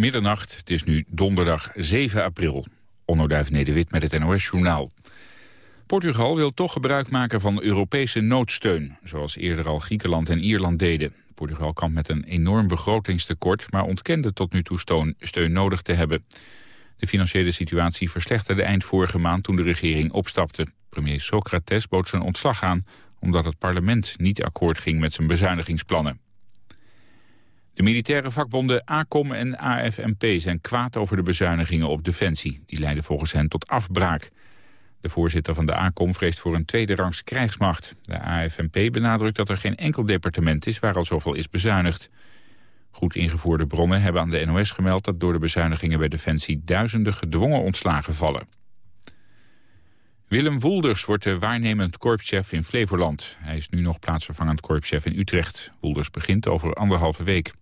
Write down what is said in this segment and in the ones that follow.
Middernacht, het is nu donderdag 7 april. Onno Nederwit met het NOS-journaal. Portugal wil toch gebruik maken van Europese noodsteun... zoals eerder al Griekenland en Ierland deden. Portugal kampt met een enorm begrotingstekort... maar ontkende tot nu toe steun nodig te hebben. De financiële situatie verslechterde eind vorige maand toen de regering opstapte. Premier Socrates bood zijn ontslag aan... omdat het parlement niet akkoord ging met zijn bezuinigingsplannen. De militaire vakbonden ACOM en AFNP zijn kwaad over de bezuinigingen op defensie. Die leiden volgens hen tot afbraak. De voorzitter van de ACOM vreest voor een tweede rangs krijgsmacht. De AFNP benadrukt dat er geen enkel departement is waar al zoveel is bezuinigd. Goed ingevoerde bronnen hebben aan de NOS gemeld dat door de bezuinigingen bij Defensie duizenden gedwongen ontslagen vallen. Willem Woelders wordt de waarnemend korpschef in Flevoland. Hij is nu nog plaatsvervangend korpschef in Utrecht. Woelders begint over anderhalve week.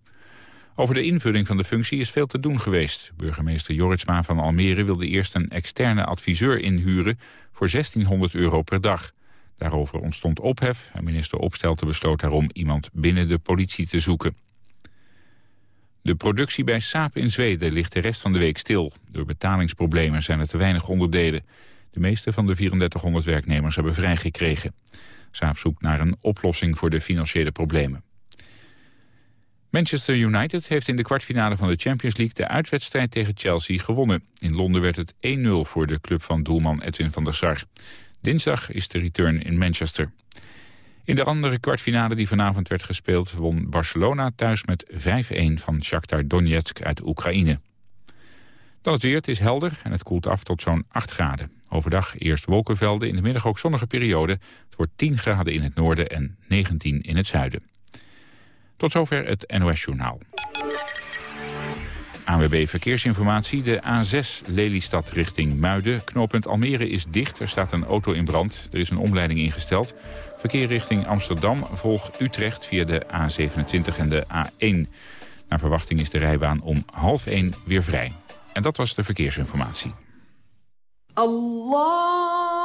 Over de invulling van de functie is veel te doen geweest. Burgemeester Jorritsma van Almere wilde eerst een externe adviseur inhuren voor 1600 euro per dag. Daarover ontstond ophef en minister Opstelten besloot daarom iemand binnen de politie te zoeken. De productie bij Saab in Zweden ligt de rest van de week stil. Door betalingsproblemen zijn er te weinig onderdelen. De meeste van de 3400 werknemers hebben vrijgekregen. Saab zoekt naar een oplossing voor de financiële problemen. Manchester United heeft in de kwartfinale van de Champions League de uitwedstrijd tegen Chelsea gewonnen. In Londen werd het 1-0 voor de club van doelman Edwin van der Sar. Dinsdag is de return in Manchester. In de andere kwartfinale die vanavond werd gespeeld won Barcelona thuis met 5-1 van Shakhtar Donetsk uit Oekraïne. Dan het weer, het is helder en het koelt af tot zo'n 8 graden. Overdag eerst wolkenvelden, in de middag ook zonnige periode. Het wordt 10 graden in het noorden en 19 in het zuiden. Tot zover het NOS-journaal. ANWB Verkeersinformatie. De A6 Lelystad richting Muiden. Knooppunt Almere is dicht. Er staat een auto in brand. Er is een omleiding ingesteld. Verkeer richting Amsterdam volgt Utrecht via de A27 en de A1. Naar verwachting is de rijbaan om half 1 weer vrij. En dat was de verkeersinformatie. Allah.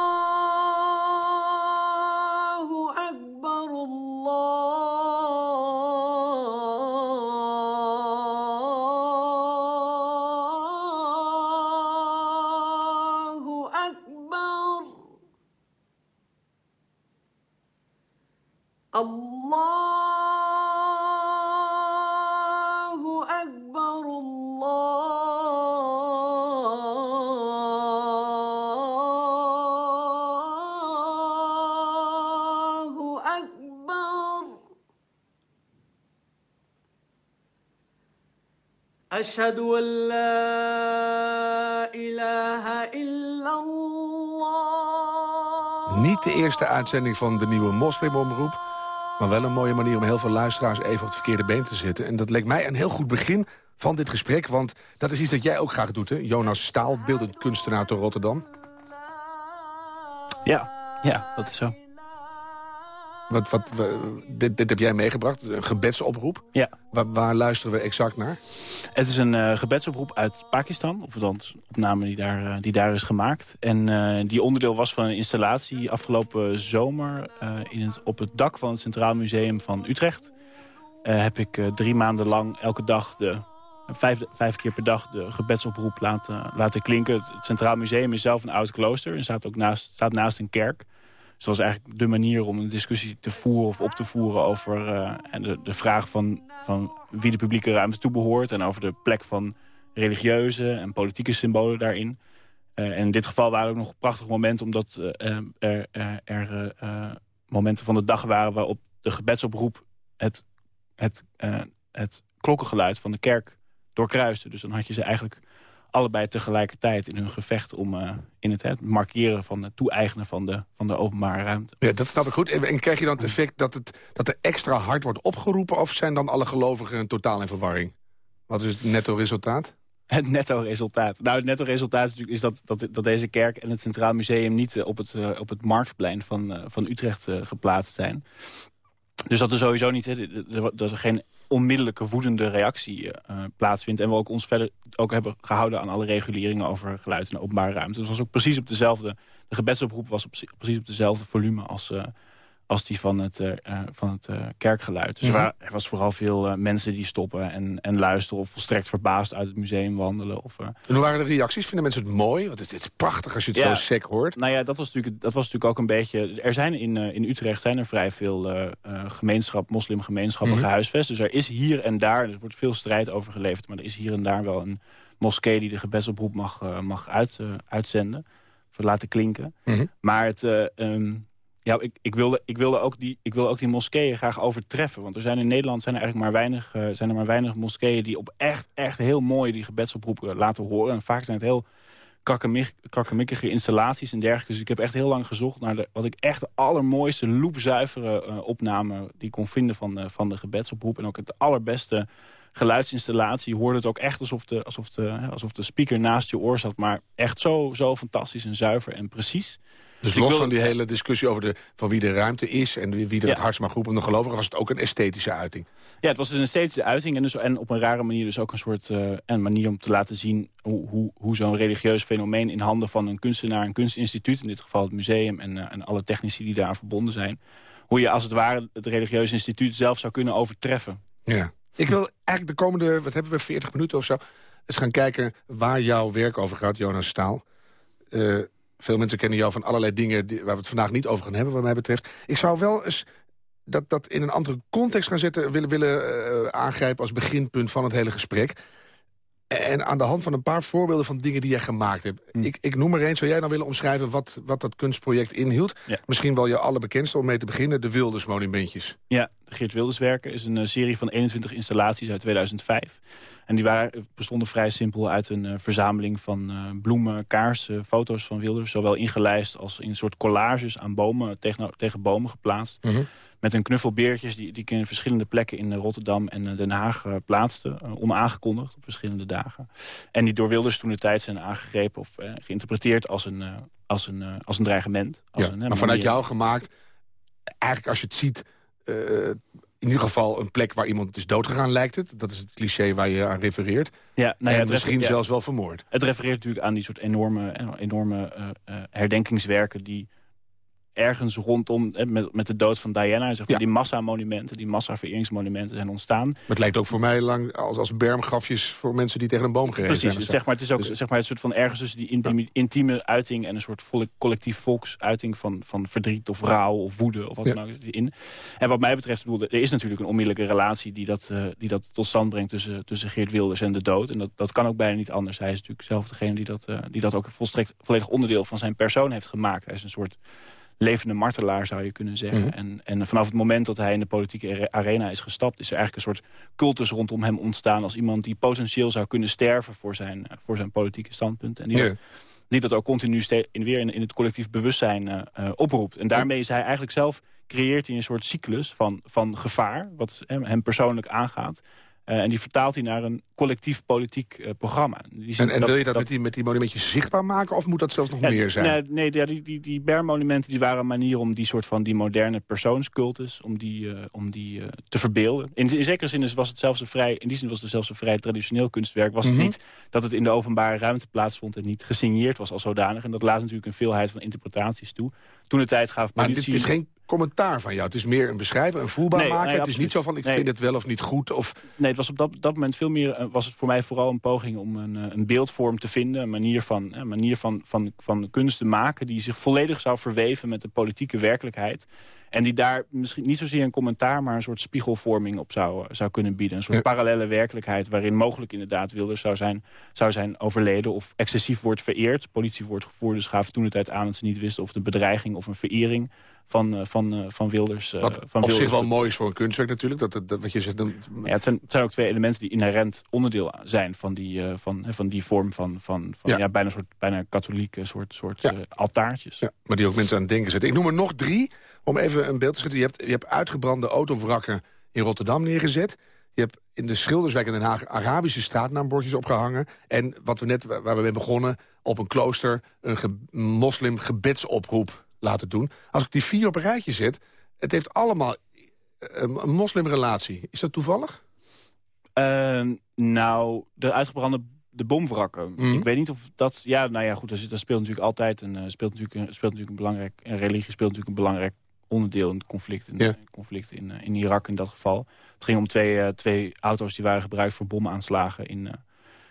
أشهد أن لا إله إلا الله Niet de eerste uitzending van de nieuwe moslimomroep... maar wel een mooie manier om heel veel luisteraars even op het verkeerde been te zetten. En dat leek mij een heel goed begin van dit gesprek... want dat is iets dat jij ook graag doet, hè? Jonas Staal, beeldend kunstenaar te Rotterdam. Ja, ja, dat is zo. Wat, wat, dit, dit heb jij meegebracht, een gebedsoproep. Ja. Waar, luisteren we exact naar? Het is een uh, gebedsoproep uit Pakistan, of dan opname die daar, uh, die daar is gemaakt. En uh, die onderdeel was van een installatie afgelopen zomer in het, op het dak van het Centraal Museum van Utrecht. heb ik drie maanden lang elke dag de vijf, vijf keer per dag de gebedsoproep laten, laten klinken. Het, het Centraal Museum is zelf een oud klooster en staat ook naast, staat naast een kerk. Dus dat was eigenlijk de manier om een discussie te voeren of op te voeren over uh, de, de vraag van, van wie de publieke ruimte toebehoort. En over de plek van religieuze en politieke symbolen daarin. En in dit geval waren ook nog prachtige momenten, omdat uh, er, er momenten van de dag waren waarop de gebedsoproep het, het, het klokkengeluid van de kerk doorkruiste. Dus dan had je ze eigenlijk allebei tegelijkertijd in hun gevecht om uh, in het, het, markeren van het toe-eigenen van de, van de openbare ruimte. Ja, dat snap ik goed. En krijg je dan het effect dat, het, dat er extra hard wordt opgeroepen... of zijn dan alle gelovigen totaal in verwarring? Wat is het netto resultaat? Het netto resultaat. Nou, het netto resultaat is, is dat, dat, dat deze kerk en het Centraal Museum... niet uh, op, het, uh, op het marktplein van, van Utrecht geplaatst zijn. Dus dat er sowieso niet, dat er geen onmiddellijke woedende reactie uh, plaatsvindt. En we ook ons verder ook hebben gehouden aan alle reguleringen over geluid en openbare ruimte. Dus was ook precies op dezelfde, de gebedsoproep was op, precies op dezelfde volume als, uh, als die van het, uh, van het uh, kerkgeluid. Dus er, was vooral veel mensen die stoppen en, en luisteren... of volstrekt verbaasd uit het museum wandelen. Of, en hoe waren de reacties? Vinden mensen het mooi? Want het, het is prachtig als je het zo sec hoort. Nou ja, dat was natuurlijk, dat was natuurlijk ook een beetje... Er zijn in, in Utrecht zijn er vrij veel gemeenschap, moslimgemeenschappen mm gehuisvest. Dus er is hier en daar, er wordt veel strijd over geleverd... maar er is hier en daar wel een moskee die de gebedsoproep mag, mag uit, uitzenden. Of laten klinken. Mhm. Maar het... Um, ja, ik, ik, wilde, ik, wilde ook die, ik wilde ook die moskeeën graag overtreffen. Want er zijn in Nederland zijn er eigenlijk maar weinig, uh, zijn er maar weinig moskeeën... die op echt, echt heel mooi die gebedsoproepen laten horen. En vaak zijn het heel krakkemikkige installaties en dergelijke. Dus ik heb echt heel lang gezocht naar wat ik echt de allermooiste, loepzuivere uh, opname... die kon vinden van de, van de gebedsoproep. En ook het allerbeste geluidsinstallatie. Je hoorde het ook echt alsof de, alsof, de, alsof de speaker naast je oor zat. Maar echt zo, zo fantastisch en zuiver en precies... Dus los van die hele discussie over de, van wie de ruimte is... en wie er het hardst mag roepen de gelovigen... was het ook een esthetische uiting. Ja, het was dus een esthetische uiting. En, dus, en op een rare manier dus ook een soort uh, een manier om te laten zien... hoe, hoe, hoe zo'n religieus fenomeen in handen van een kunstenaar... een kunstinstituut, in dit geval het museum... en, uh, en alle technici die daar verbonden zijn... hoe je als het ware het religieus instituut zelf zou kunnen overtreffen. Ja. Ik wil eigenlijk de komende, wat hebben we, 40 minuten of zo... eens gaan kijken waar jouw werk over gaat, Jonas Staal... Uh, veel mensen kennen jou van allerlei dingen die, waar we het vandaag niet over gaan hebben, wat mij betreft. Ik zou wel eens dat, dat in een andere context gaan zetten, willen, willen uh, aangrijpen als beginpunt van het hele gesprek. En aan de hand van een paar voorbeelden van dingen die jij gemaakt hebt. Hm. Ik, ik noem er één. Zou jij nou willen omschrijven wat, wat dat kunstproject inhield? Misschien wel je allerbekendste om mee te beginnen. De Wilders monumentjes. Ja, Geert Wilders werken is een uh, serie van 21 installaties uit 2005. En die waren, bestonden vrij simpel uit een uh, verzameling van uh, bloemen, kaarsen, foto's van Wilders. Zowel ingelijst als in een soort collages aan bomen, tegen, tegen bomen geplaatst. Mm -hmm met een knuffel beertjes die, die ik in verschillende plekken in Rotterdam en Den Haag uh, plaatste. Onaangekondigd op verschillende dagen. En die door Wilders toen de tijd zijn aangegrepen of geïnterpreteerd als een, als een, als een dreigement. Als ja, een, maar vanuit jou gemaakt, eigenlijk als je het ziet... in ieder geval een plek waar iemand is doodgegaan, lijkt het. Dat is het cliché waar je aan refereert. Ja, nou ja, en misschien zelfs wel vermoord. Het refereert natuurlijk aan die soort enorme, enorme herdenkingswerken... die ergens rondom, met, met de dood van Diana... Zeg maar, die massamonumenten, die massavereringsmonumenten zijn ontstaan. Maar het lijkt ook voor mij lang als, als bermgrafjes voor mensen die tegen een boom gereden Precies, zijn. zeg maar, het is ook dus, zeg maar, het soort van ergens tussen die intieme, intieme uiting... en een soort collectief volksuiting van, van verdriet of rouw of woede of wat dan ook in. En wat mij betreft, bedoel, er is natuurlijk een onmiddellijke relatie... die dat, uh, die dat tot stand brengt tussen, tussen Geert Wilders en de dood. En dat, dat kan ook bijna niet anders. Hij is natuurlijk zelf degene die dat, uh, die dat ook volstrekt volledig onderdeel van zijn persoon heeft gemaakt. Hij is een soort levende martelaar, zou je kunnen zeggen. Mhm. en, en vanaf het moment dat hij in de politieke arena is gestapt... is er eigenlijk een soort cultus rondom hem ontstaan... als iemand die potentieel zou kunnen sterven voor zijn, eh, voor zijn politieke standpunt. En die, dat, die dat ook continu in, weer in, in, het collectief bewustzijn uh, oproept. En daarmee is hij eigenlijk zelf creëert hij een soort cyclus van, van gevaar... wat hem persoonlijk aangaat. Uh, en die vertaalt hij naar een collectief politiek uh, programma. Die en, en wil je dat, met, die, met die monumentjes zichtbaar maken? Of moet dat zelfs nog meer zijn? Nee, nee die, die, die bermmonumenten die waren een manier om die soort van die moderne persoonscultus... om die, uh, om die te verbeelden. In, in zekere zin was het zelfs een vrij... in die zin was het zelfs een vrij traditioneel kunstwerk. Was het mhm. niet dat het in de openbare ruimte plaatsvond... en niet gesigneerd was als zodanig. En dat laat natuurlijk een veelheid van interpretaties toe. Toen de tijd gaf politie... Maar dit is geen commentaar van jou. Het is meer een beschrijven, een voelbaar maken. het is niet zo van ik vind het wel of niet goed. Of... Nee, het was op dat, dat moment veel meer eh, was het voor mij vooral een poging om een, eh, een beeldvorm te vinden. Een manier, van, een manier van, van, van kunst te maken die zich volledig zou verweven met de politieke werkelijkheid. En die daar misschien niet zozeer een commentaar... maar een soort spiegelvorming op zou, zou kunnen bieden. Een soort parallele werkelijkheid waarin mogelijk inderdaad Wilders zou zijn, zou zijn overleden... of excessief wordt vereerd. Politie wordt gevoerd, dus gaven toen de tijd aan dat ze niet wisten... of de bedreiging of een verering van, uh, van, uh, van Wilders. Wat van op zich wel mooi is voor een kunstwerk natuurlijk. Dat, dat, wat je zegt, dan... ja, het, zijn, het zijn ook twee elementen die inherent onderdeel zijn... van die, van, van die vorm van, van, van ja. bijna, soort, bijna katholieke soort, soort ja. altaartjes. Ja, maar die ook mensen aan het denken zetten. Ik noem er nog drie, om even een beeld te schetsen. Je hebt, je hebt uitgebrande autovrakken in Rotterdam neergezet. Je hebt in de Schilderswijk in Den Haag Arabische straatnaambordjes opgehangen. En wat we net, waar we mee begonnen, op een klooster... een ge moslim gebedsoproep laten doen. Als ik die vier op een rijtje zet, het heeft allemaal eh, een moslimrelatie. Is dat toevallig? Uh, nou, de uitgebrande de bomwrakken. Mhm. Ik weet niet of dat... Ja, nou ja, goed, dat, speelt natuurlijk altijd een, uh, speelt natuurlijk, speelt natuurlijk een belangrijk... En religie speelt natuurlijk een belangrijk onderdeel in het conflict, in, conflict in, in Irak in dat geval. Het ging om twee, twee auto's die waren gebruikt voor bomaanslagen in,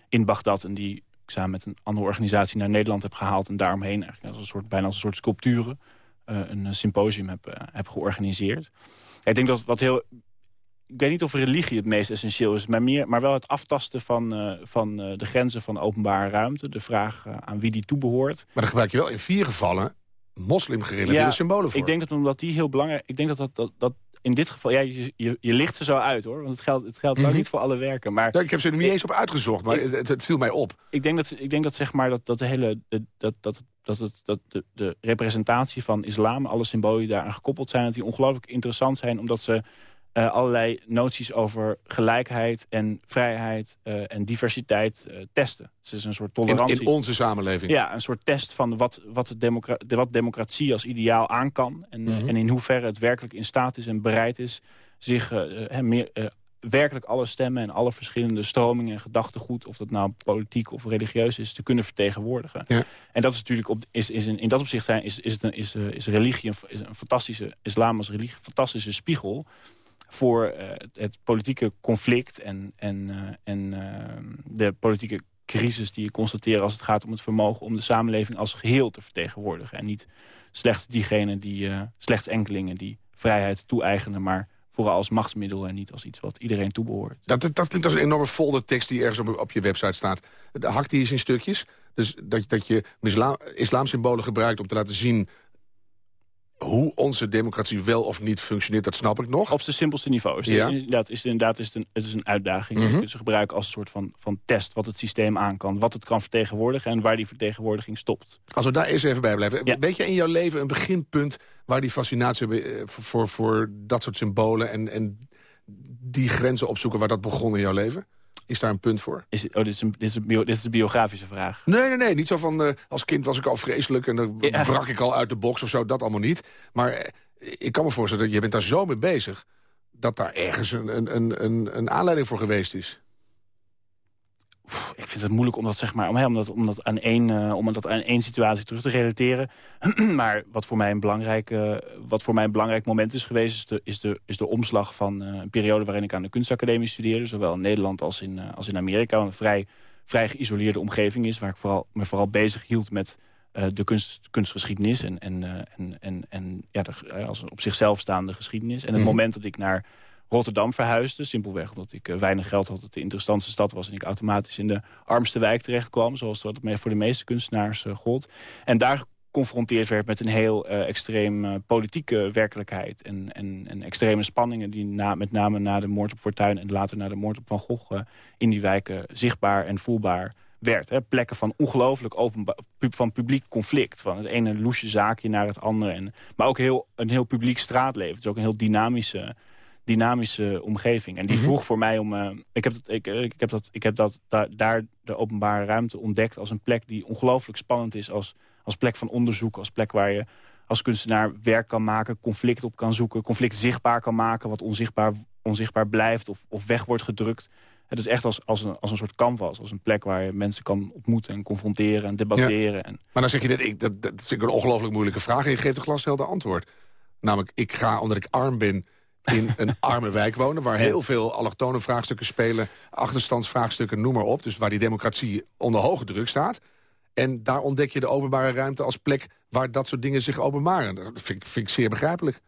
in Bagdad. En die ik samen met een andere organisatie naar Nederland heb gehaald. En daaromheen eigenlijk als een soort, bijna als een soort sculpturen een symposium heb, heb georganiseerd. Ik denk dat wat heel ik weet niet of religie het meest essentieel is... maar, meer, maar wel het aftasten van, uh, van de grenzen van openbare ruimte. De vraag uh, aan wie die toebehoort. Maar dan gebruik je wel in vier gevallen moslimgerelateerde ja, symbolen voor. Ik denk dat omdat die heel belangrijk... Ik denk dat dat, dat, dat in dit geval... Ja, je, je, je licht ze zo uit, hoor. Want het geldt, het geldt mm -hmm. niet voor alle werken. Maar, ja, ik heb ze er niet eens op uitgezocht, maar ik, het, het, viel mij op. Ik denk dat, ik denk dat, zeg maar, dat, dat de hele... Dat, dat, dat, het, dat de, de representatie van islam, alle symbolen die daaraan gekoppeld zijn... dat die ongelooflijk interessant zijn, omdat ze uh, allerlei noties over gelijkheid en vrijheid uh, en diversiteit uh, testen. Het is een soort tolerantie. In, in, onze samenleving? Ja, een soort test van wat, wat, democra wat democratie als ideaal aan kan. En, mm -hmm. en in hoeverre het werkelijk in staat is en bereid is... zich meer, werkelijk alle stemmen en alle verschillende stromingen en gedachtegoed... of dat nou politiek of religieus is, te kunnen vertegenwoordigen. Ja. En dat is natuurlijk op, is, is in, in dat opzicht zijn, is, is, het een, is, is religie een, is een fantastische, islam als religie, een fantastische spiegel voor uh, het, politieke conflict en, en, uh, en uh, de politieke crisis die je constateert als het gaat om het vermogen om de samenleving als geheel te vertegenwoordigen. En niet slechts diegenen die, slechts enkelingen die vrijheid toe-eigenen, maar vooral als machtsmiddel en niet als iets wat iedereen toebehoort. Dat, dat, dat klinkt als een enorme folder tekst die ergens op, op je website staat. Hakt die eens in stukjes. Dus dat, dat je islam, islamsymbolen gebruikt om te laten zien hoe onze democratie wel of niet functioneert, dat snap ik nog. Op zijn simpelste niveau. Is ja. inderdaad, is het, inderdaad is het, een, het is een uitdaging. Mm -hmm. ze gebruiken als een soort van, van test wat het systeem aan kan. Wat het kan vertegenwoordigen en waar die vertegenwoordiging stopt. Als we daar eerst even bij blijven. Ja. Weet je in jouw leven een beginpunt waar die fascinatie eh, voor, voor, voor dat soort symbolen... en, en die grenzen opzoeken waar dat begon in jouw leven? Is daar een punt voor? Is, oh, dit is, een, dit, is een bio, dit is een biografische vraag. Nee, nee, nee. Niet zo van, uh, als kind was ik al vreselijk... en dan ja. brak ik al uit de box of zo. Dat allemaal niet. Maar uh, ik kan me voorstellen dat je bent daar zo mee bezig... dat daar ergens een, een, een, een aanleiding voor geweest is ik vind het moeilijk om dat, zeg maar, om, om, dat, om, dat aan één, uh, om dat aan één situatie terug te relateren. maar wat voor, mij een belangrijk, uh, wat voor mij een belangrijk moment is geweest... is de, is de, is de omslag van uh, een periode waarin ik aan de kunstacademie studeerde. Zowel in Nederland als in, als in Amerika. Een vrij, vrij geïsoleerde omgeving is. Waar ik vooral, me vooral bezig hield met de kunst, kunstgeschiedenis. En, en, en, en, en ja, de, als op zichzelf staande geschiedenis. En het mm -hmm. moment dat ik naar Rotterdam verhuisde. Simpelweg omdat ik uh, weinig geld had, het de interessantste stad was... en ik automatisch in de armste wijk terecht kwam. Zoals dat voor de meeste kunstenaars uh, gold. En daar geconfronteerd werd met een heel uh, extreem politieke werkelijkheid... En, en, en, extreme spanningen die na, met name na de moord op Fortuyn... en later na de moord op Van Gogh in die wijken zichtbaar en voelbaar werd. Hè? Plekken van ongelooflijk van publiek conflict. Van het ene loesje zaakje naar het andere. En, maar ook heel, een heel publiek straatleven. Het is ook een heel dynamische dynamische omgeving. En die mhm. vroeg voor mij om... Uh, ik, heb dat, ik, ik, heb dat, ik heb dat daar de openbare ruimte ontdekt als een plek die ongelooflijk spannend is... Als, als plek van onderzoek, als plek waar je als kunstenaar werk kan maken... conflict op kan zoeken, conflict zichtbaar kan maken... wat onzichtbaar, onzichtbaar blijft of, of weg wordt gedrukt. Het is echt als, als, een, als een soort canvas, als een plek waar je mensen kan ontmoeten... en confronteren en debatteren. Ja. En... Maar dan zeg je dit, ik, dat, dat vind ik een ongelooflijk moeilijke vraag... en je geeft een glashelder antwoord. Namelijk, ik ga omdat ik arm ben in een arme wijk wonen... waar heel veel allochtone vraagstukken spelen... achterstandsvraagstukken, noem maar op. Dus waar die democratie onder hoge druk staat. En daar ontdek je de openbare ruimte als plek... waar dat soort dingen zich openbaren. Dat vind ik, vind ik zeer begrijpelijk.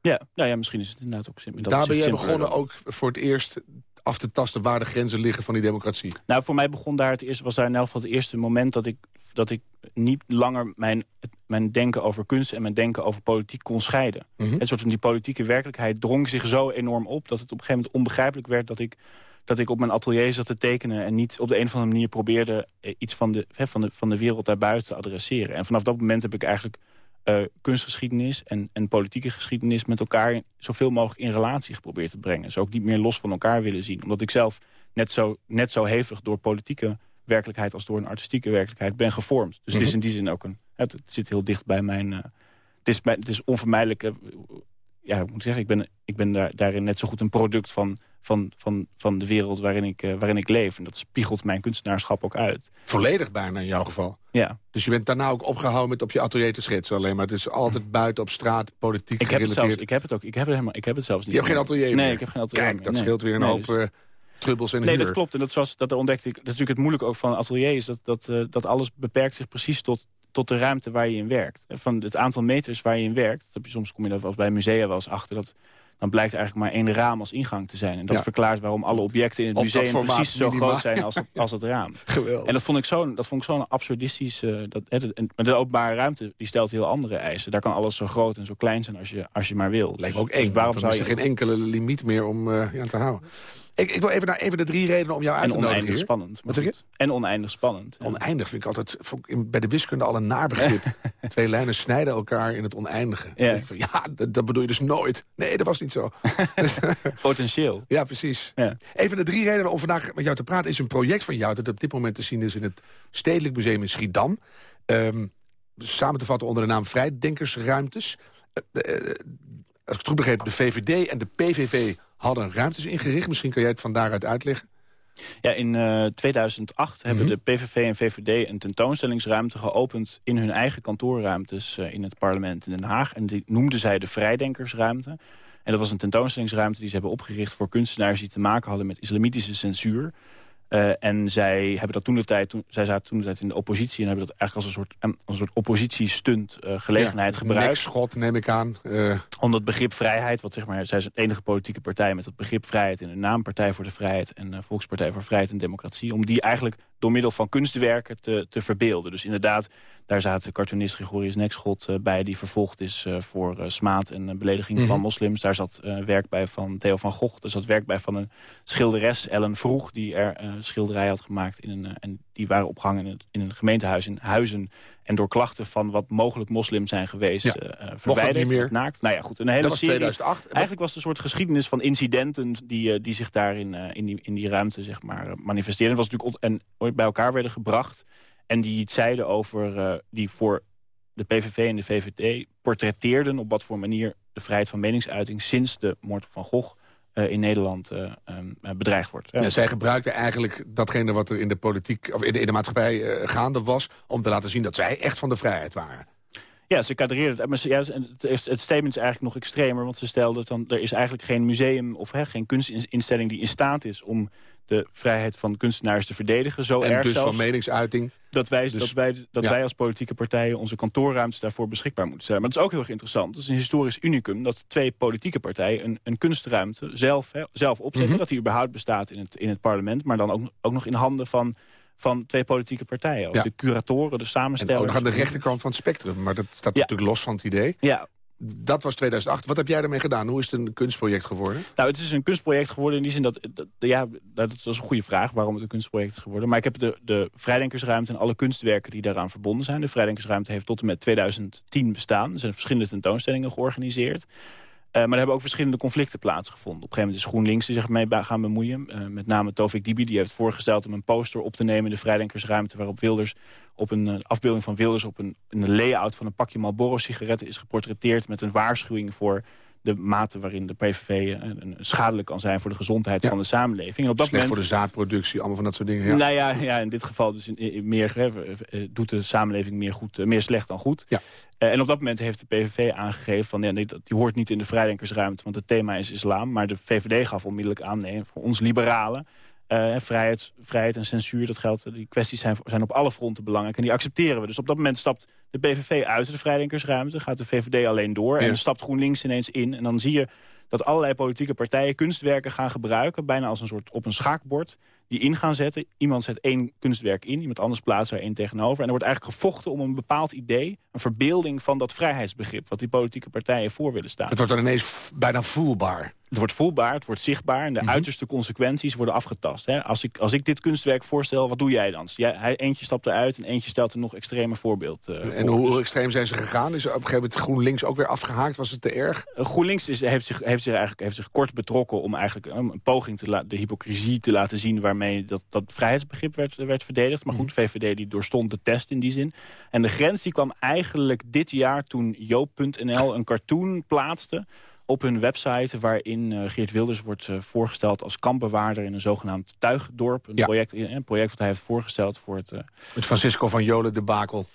Ja, nou ja, misschien is het inderdaad ook simpel. Daar ben jij begonnen ook voor het eerst af te tasten... waar de grenzen liggen van die democratie. Nou, voor mij begon daar het eerste, was daar in elk geval het eerste moment... dat ik, dat ik niet langer mijn, mijn denken over kunst en mijn denken over politiek kon scheiden. Mm -hmm. Het soort van die politieke werkelijkheid drong zich zo enorm op... dat het op een gegeven moment onbegrijpelijk werd dat ik, dat ik op mijn atelier zat te tekenen... en niet op de een of andere manier probeerde eh, iets van de, van de, van de wereld daarbuiten te adresseren. En vanaf dat moment heb ik eigenlijk uh, kunstgeschiedenis en, en politieke geschiedenis... met elkaar zoveel mogelijk in relatie geprobeerd te brengen. Ze ook niet meer los van elkaar willen zien. Omdat ik zelf net zo, net zo hevig door politieke werkelijkheid als door een artistieke werkelijkheid ben gevormd. Dus het is mhm. in die zin ook een... Het, zit heel dicht bij mijn... Uh, het, is, het is onvermijdelijk... Uh, ja, ik moet zeggen, ik ben, ik ben daar, daarin net zo goed een product van van, van, van de wereld waarin ik, uh, waarin ik leef. En dat spiegelt mijn kunstenaarschap ook uit. Volledig bijna in jouw geval? Ja. Dus je bent daarna ook opgehouden met op je atelier te schetsen alleen maar. Het is altijd buiten op straat, politiek ik gerelateerd. Heb het zelfs, ik heb het ook. Ik heb het, helemaal, ik heb het zelfs niet. Je hebt geen atelier Nee, ik heb geen atelier Kijk, dat scheelt weer een hoop... Dus... Uh, trubbels en Nee, dat klopt. En dat, zoals, dat ontdekte ik. Dat is natuurlijk het moeilijke ook van atelier is dat, dat, uh, dat alles beperkt zich precies tot, tot de ruimte waar je in werkt. Van het aantal meters waar je in werkt. Dat heb je, soms kom je dat als bij musea wel eens achter. Dat dan blijkt eigenlijk maar één raam als ingang te zijn. En dat verklaart waarom alle objecten in het museum precies zo groot zijn als het, als het raam. Geweldig. En dat vond ik zo'n zo absurdistisch... Uh, dat, en, maar de openbare ruimte die stelt heel andere eisen. Daar kan alles zo groot en zo klein zijn als je, als je maar wil. Lijkt me ook één. Dus waarom zou je... is er geen enkele limiet meer om uh, aan te houden. Ik, ik, wil even naar even de drie redenen om jou uit te nodigen. En oneindig spannend. Wat zeg je? En oneindig spannend. Oneindig vind ik altijd vond ik bij de wiskunde al een naarbegrip. Twee lijnen snijden elkaar in het oneindige. Ja, van, ja dat, dat, bedoel je dus nooit. Nee, dat was niet zo. Potentieel. Ja, precies. Ja. Even de drie redenen om vandaag met jou te praten... is een project van jou dat op dit moment te zien is... in het Stedelijk Museum in Schiedam. Um, samen te vatten onder de naam Vrijdenkersruimtes. Uh, uh, als ik het goed begreep, de VVD en de PVV hadden ruimtes ingericht. Misschien kan jij het van daaruit uitleggen. Ja, in uh, 2008 hebben de PVV en VVD een tentoonstellingsruimte geopend... in hun eigen kantoorruimtes uh, in het parlement in Den Haag. En die noemden zij de Vrijdenkersruimte. En dat was een tentoonstellingsruimte die ze hebben opgericht... voor kunstenaars die te maken hadden met islamitische censuur. Uh, en zij hebben dat toen de tijd, toen, zij zaten toen de tijd in de oppositie en hebben dat eigenlijk als een soort, als een soort oppositiestunt uh, gelegenheid ja, gebruikt. schot neem ik aan. Uh... Om dat begrip vrijheid, wat zeg maar, zij is de enige politieke partij met dat begrip vrijheid in de naam, Partij voor de Vrijheid en Volkspartij voor Vrijheid en Democratie, om die eigenlijk door middel van kunstwerken te, te verbeelden. Dus inderdaad, daar zaten cartoonist Gregorius Nekschot uh, bij... die vervolgd is uh, voor uh, smaad en belediging mm -hmm. van moslims. Daar zat werk bij van Theo van Gogh. Er zat werk bij van een schilderes, Ellen Vroeg... die er schilderij had gemaakt. In een, en die waren opgehangen in, het, in een gemeentehuis in Huizen. En door klachten van wat mogelijk moslims zijn geweest... Ja. verwijderd, niet meer. naakt. Nou ja, goed, een hele Dat was serie. 2008. Eigenlijk was het een soort geschiedenis van incidenten... die, die zich daar in, die, in die ruimte zeg maar, manifesteerden. Het was natuurlijk en ooit bij elkaar werden gebracht... En die iets zeiden over, uh, die voor de PVV en de VVD portretteerden... op wat voor manier de vrijheid van meningsuiting sinds de moord van Gogh... Uh, in Nederland uh, um, bedreigd wordt. Ja. Ja, zij gebruikten eigenlijk datgene wat er in de politiek of in de, in de maatschappij gaande was... om te laten zien dat zij echt van de vrijheid waren. Ja, ze kadreerden het. Maar ze, ja, het, het statement is eigenlijk nog extremer. Want ze stelden dan, er is eigenlijk geen museum of hè, geen kunstinstelling die in staat is om de vrijheid van kunstenaars te verdedigen. Zo en erg dus zelfs, van meningsuiting. Dat wij, Dus, dat, wij, dat ja. wij als politieke partijen onze kantoorruimtes daarvoor beschikbaar moeten stellen. Maar het is ook heel erg interessant. Het is een historisch unicum dat twee politieke partijen een, een kunstruimte zelf, hè, zelf opzetten. Mhm. Dat die überhaupt bestaat in het, in het parlement. Maar dan ook, ook nog in handen van, van twee politieke partijen. Ook Ja. De curatoren, de En samenstellers. ook nog aan de rechterkant van het spectrum. Maar dat staat Ja. natuurlijk los van het idee. Ja, Dat was 2008. Wat heb jij daarmee gedaan? Hoe is het een kunstproject geworden? Nou, het is een kunstproject geworden in die zin dat... dat ja, dat is een goede vraag waarom het een kunstproject is geworden. Maar ik heb de, de Vrijdenkersruimte en alle kunstwerken die daaraan verbonden zijn. De Vrijdenkersruimte heeft tot en met 2010 bestaan. Er zijn verschillende tentoonstellingen georganiseerd. Eh, maar er hebben ook verschillende conflicten plaatsgevonden. Op een gegeven moment is GroenLinks die zich mee gaan bemoeien. Eh, met name Tovik Dibi die heeft voorgesteld om een poster op te nemen... in de Vrijdenkersruimte waarop Wilders op een eh, afbeelding van Wilders... op een, een layout van een pakje Marlboro-sigaretten is geportretteerd... met een waarschuwing voor de mate waarin de PVV schadelijk kan zijn... voor de gezondheid Ja. van de samenleving. En op dat Slecht moment voor de zaadproductie, allemaal van dat soort dingen. Ja. nou ja, ja, in dit geval dus meer, hè, eh, doet de samenleving meer, goed, eh, meer slecht dan goed. Ja. Eh, en op dat moment heeft de PVV aangegeven van ja, nee, dat, die hoort niet in de vrijdenkersruimte, want het thema is islam. Maar de VVD gaf onmiddellijk aan, nee, voor ons liberalen, eh, vrijheid, vrijheid en censuur, dat geldt, die kwesties zijn, zijn op alle fronten belangrijk en die accepteren we. Dus op dat moment stapt de PVV uit de vrijdenkersruimte, gaat de VVD alleen door en Ja. stapt GroenLinks ineens in. En dan zie je dat allerlei politieke partijen kunstwerken gaan gebruiken, bijna als een soort op een schaakbord, die in gaan zetten. Iemand zet één kunstwerk in, iemand anders plaatst er één tegenover. En er wordt eigenlijk gevochten om een bepaald idee, een verbeelding van dat vrijheidsbegrip, wat die politieke partijen voor willen staan. Het wordt dan ineens bijna voelbaar. Het wordt voelbaar, het wordt zichtbaar en de Mhm. uiterste consequenties worden afgetast. Hè? Als, ik, als ik dit kunstwerk voorstel, wat doe jij dan? Jij, hij, eentje stapt eruit en eentje stelt een nog extremer voorbeeld eh, En voor. hoe Dus, extreem zijn ze gegaan? Is er op een gegeven moment GroenLinks ook weer afgehaakt? Was het te erg? eh, GroenLinks is, heeft, zich, heeft, zich eigenlijk, heeft zich kort betrokken om eigenlijk een poging te de hypocrisie te laten zien waarmee dat, dat vrijheidsbegrip werd, werd verdedigd. Maar goed, VVD die doorstond de test in die zin. En de grens die kwam eigenlijk dit jaar toen Joop.nl een cartoon plaatste op hun website... waarin Geert Wilders wordt voorgesteld als kampbewaarder... in een zogenaamd tuigdorp. Een, project, een project wat hij heeft voorgesteld voor het... het Francisco van Jolen debakel.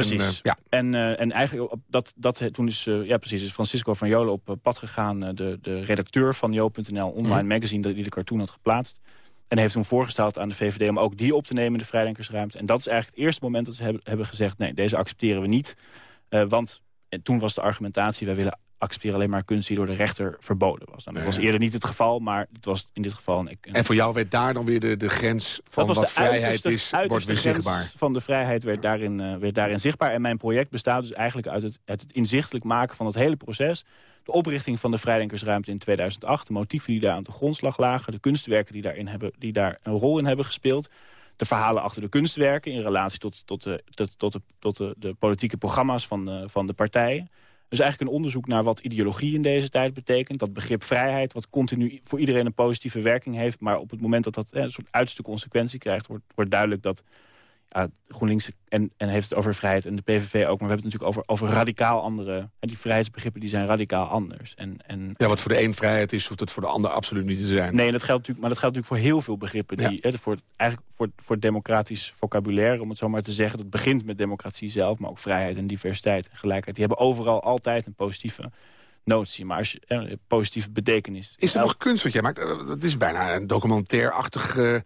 Precies. En, ja. en, en eigenlijk dat, dat, toen is, ja, precies, is Francisco van Jolen op pad gegaan. de, de redacteur van Jo.nl, online mhm. magazine, die de cartoon had geplaatst. En heeft toen voorgesteld aan de VVD om ook die op te nemen in de vrijdenkersruimte. En dat is eigenlijk het eerste moment dat ze hebben, hebben gezegd... nee, deze accepteren we niet. Uh, want en toen was de argumentatie... wij willen accepteren alleen maar kunst die door de rechter verboden was. Nou, dat was eerder niet het geval, maar het was in dit geval... Een, en voor jou werd daar dan weer de, de grens van wat vrijheid is, wordt weer zichtbaar? van de vrijheid werd daarin, uh, werd daarin zichtbaar. En mijn project bestaat dus eigenlijk uit het, uit het inzichtelijk maken van het hele proces de oprichting van de Vrijdenkersruimte in 2008... de motieven die daar aan de grondslag lagen... de kunstwerken die, daarin hebben, die daar een rol in hebben gespeeld... de verhalen achter de kunstwerken... in relatie tot, tot, de, tot, tot, de, tot de, de politieke programma's van de, van de partijen. Dus eigenlijk een onderzoek naar wat ideologie in deze tijd betekent. Dat begrip vrijheid, wat continu voor iedereen een positieve werking heeft. Maar op het moment dat dat een soort uiterste consequentie krijgt... wordt, wordt duidelijk dat ja, GroenLinks en, en heeft het over vrijheid en de PVV ook. Maar we hebben het natuurlijk over, over radicaal andere... die vrijheidsbegrippen die zijn radicaal anders. En, en, ja, wat voor de een vrijheid is, hoeft het voor de ander absoluut niet te zijn. Nee, dat geldt natuurlijk, maar dat geldt natuurlijk voor heel veel begrippen. Die, hè, voor, eigenlijk voor, voor democratisch vocabulaire, om het zo maar te zeggen. Dat begint met democratie zelf, maar ook vrijheid en diversiteit en gelijkheid. Die hebben overal altijd een positieve notie, maar als je, eh, positieve betekenis. Is er nog kunst wat jij maakt? Het is bijna een documentair-achtig... Uh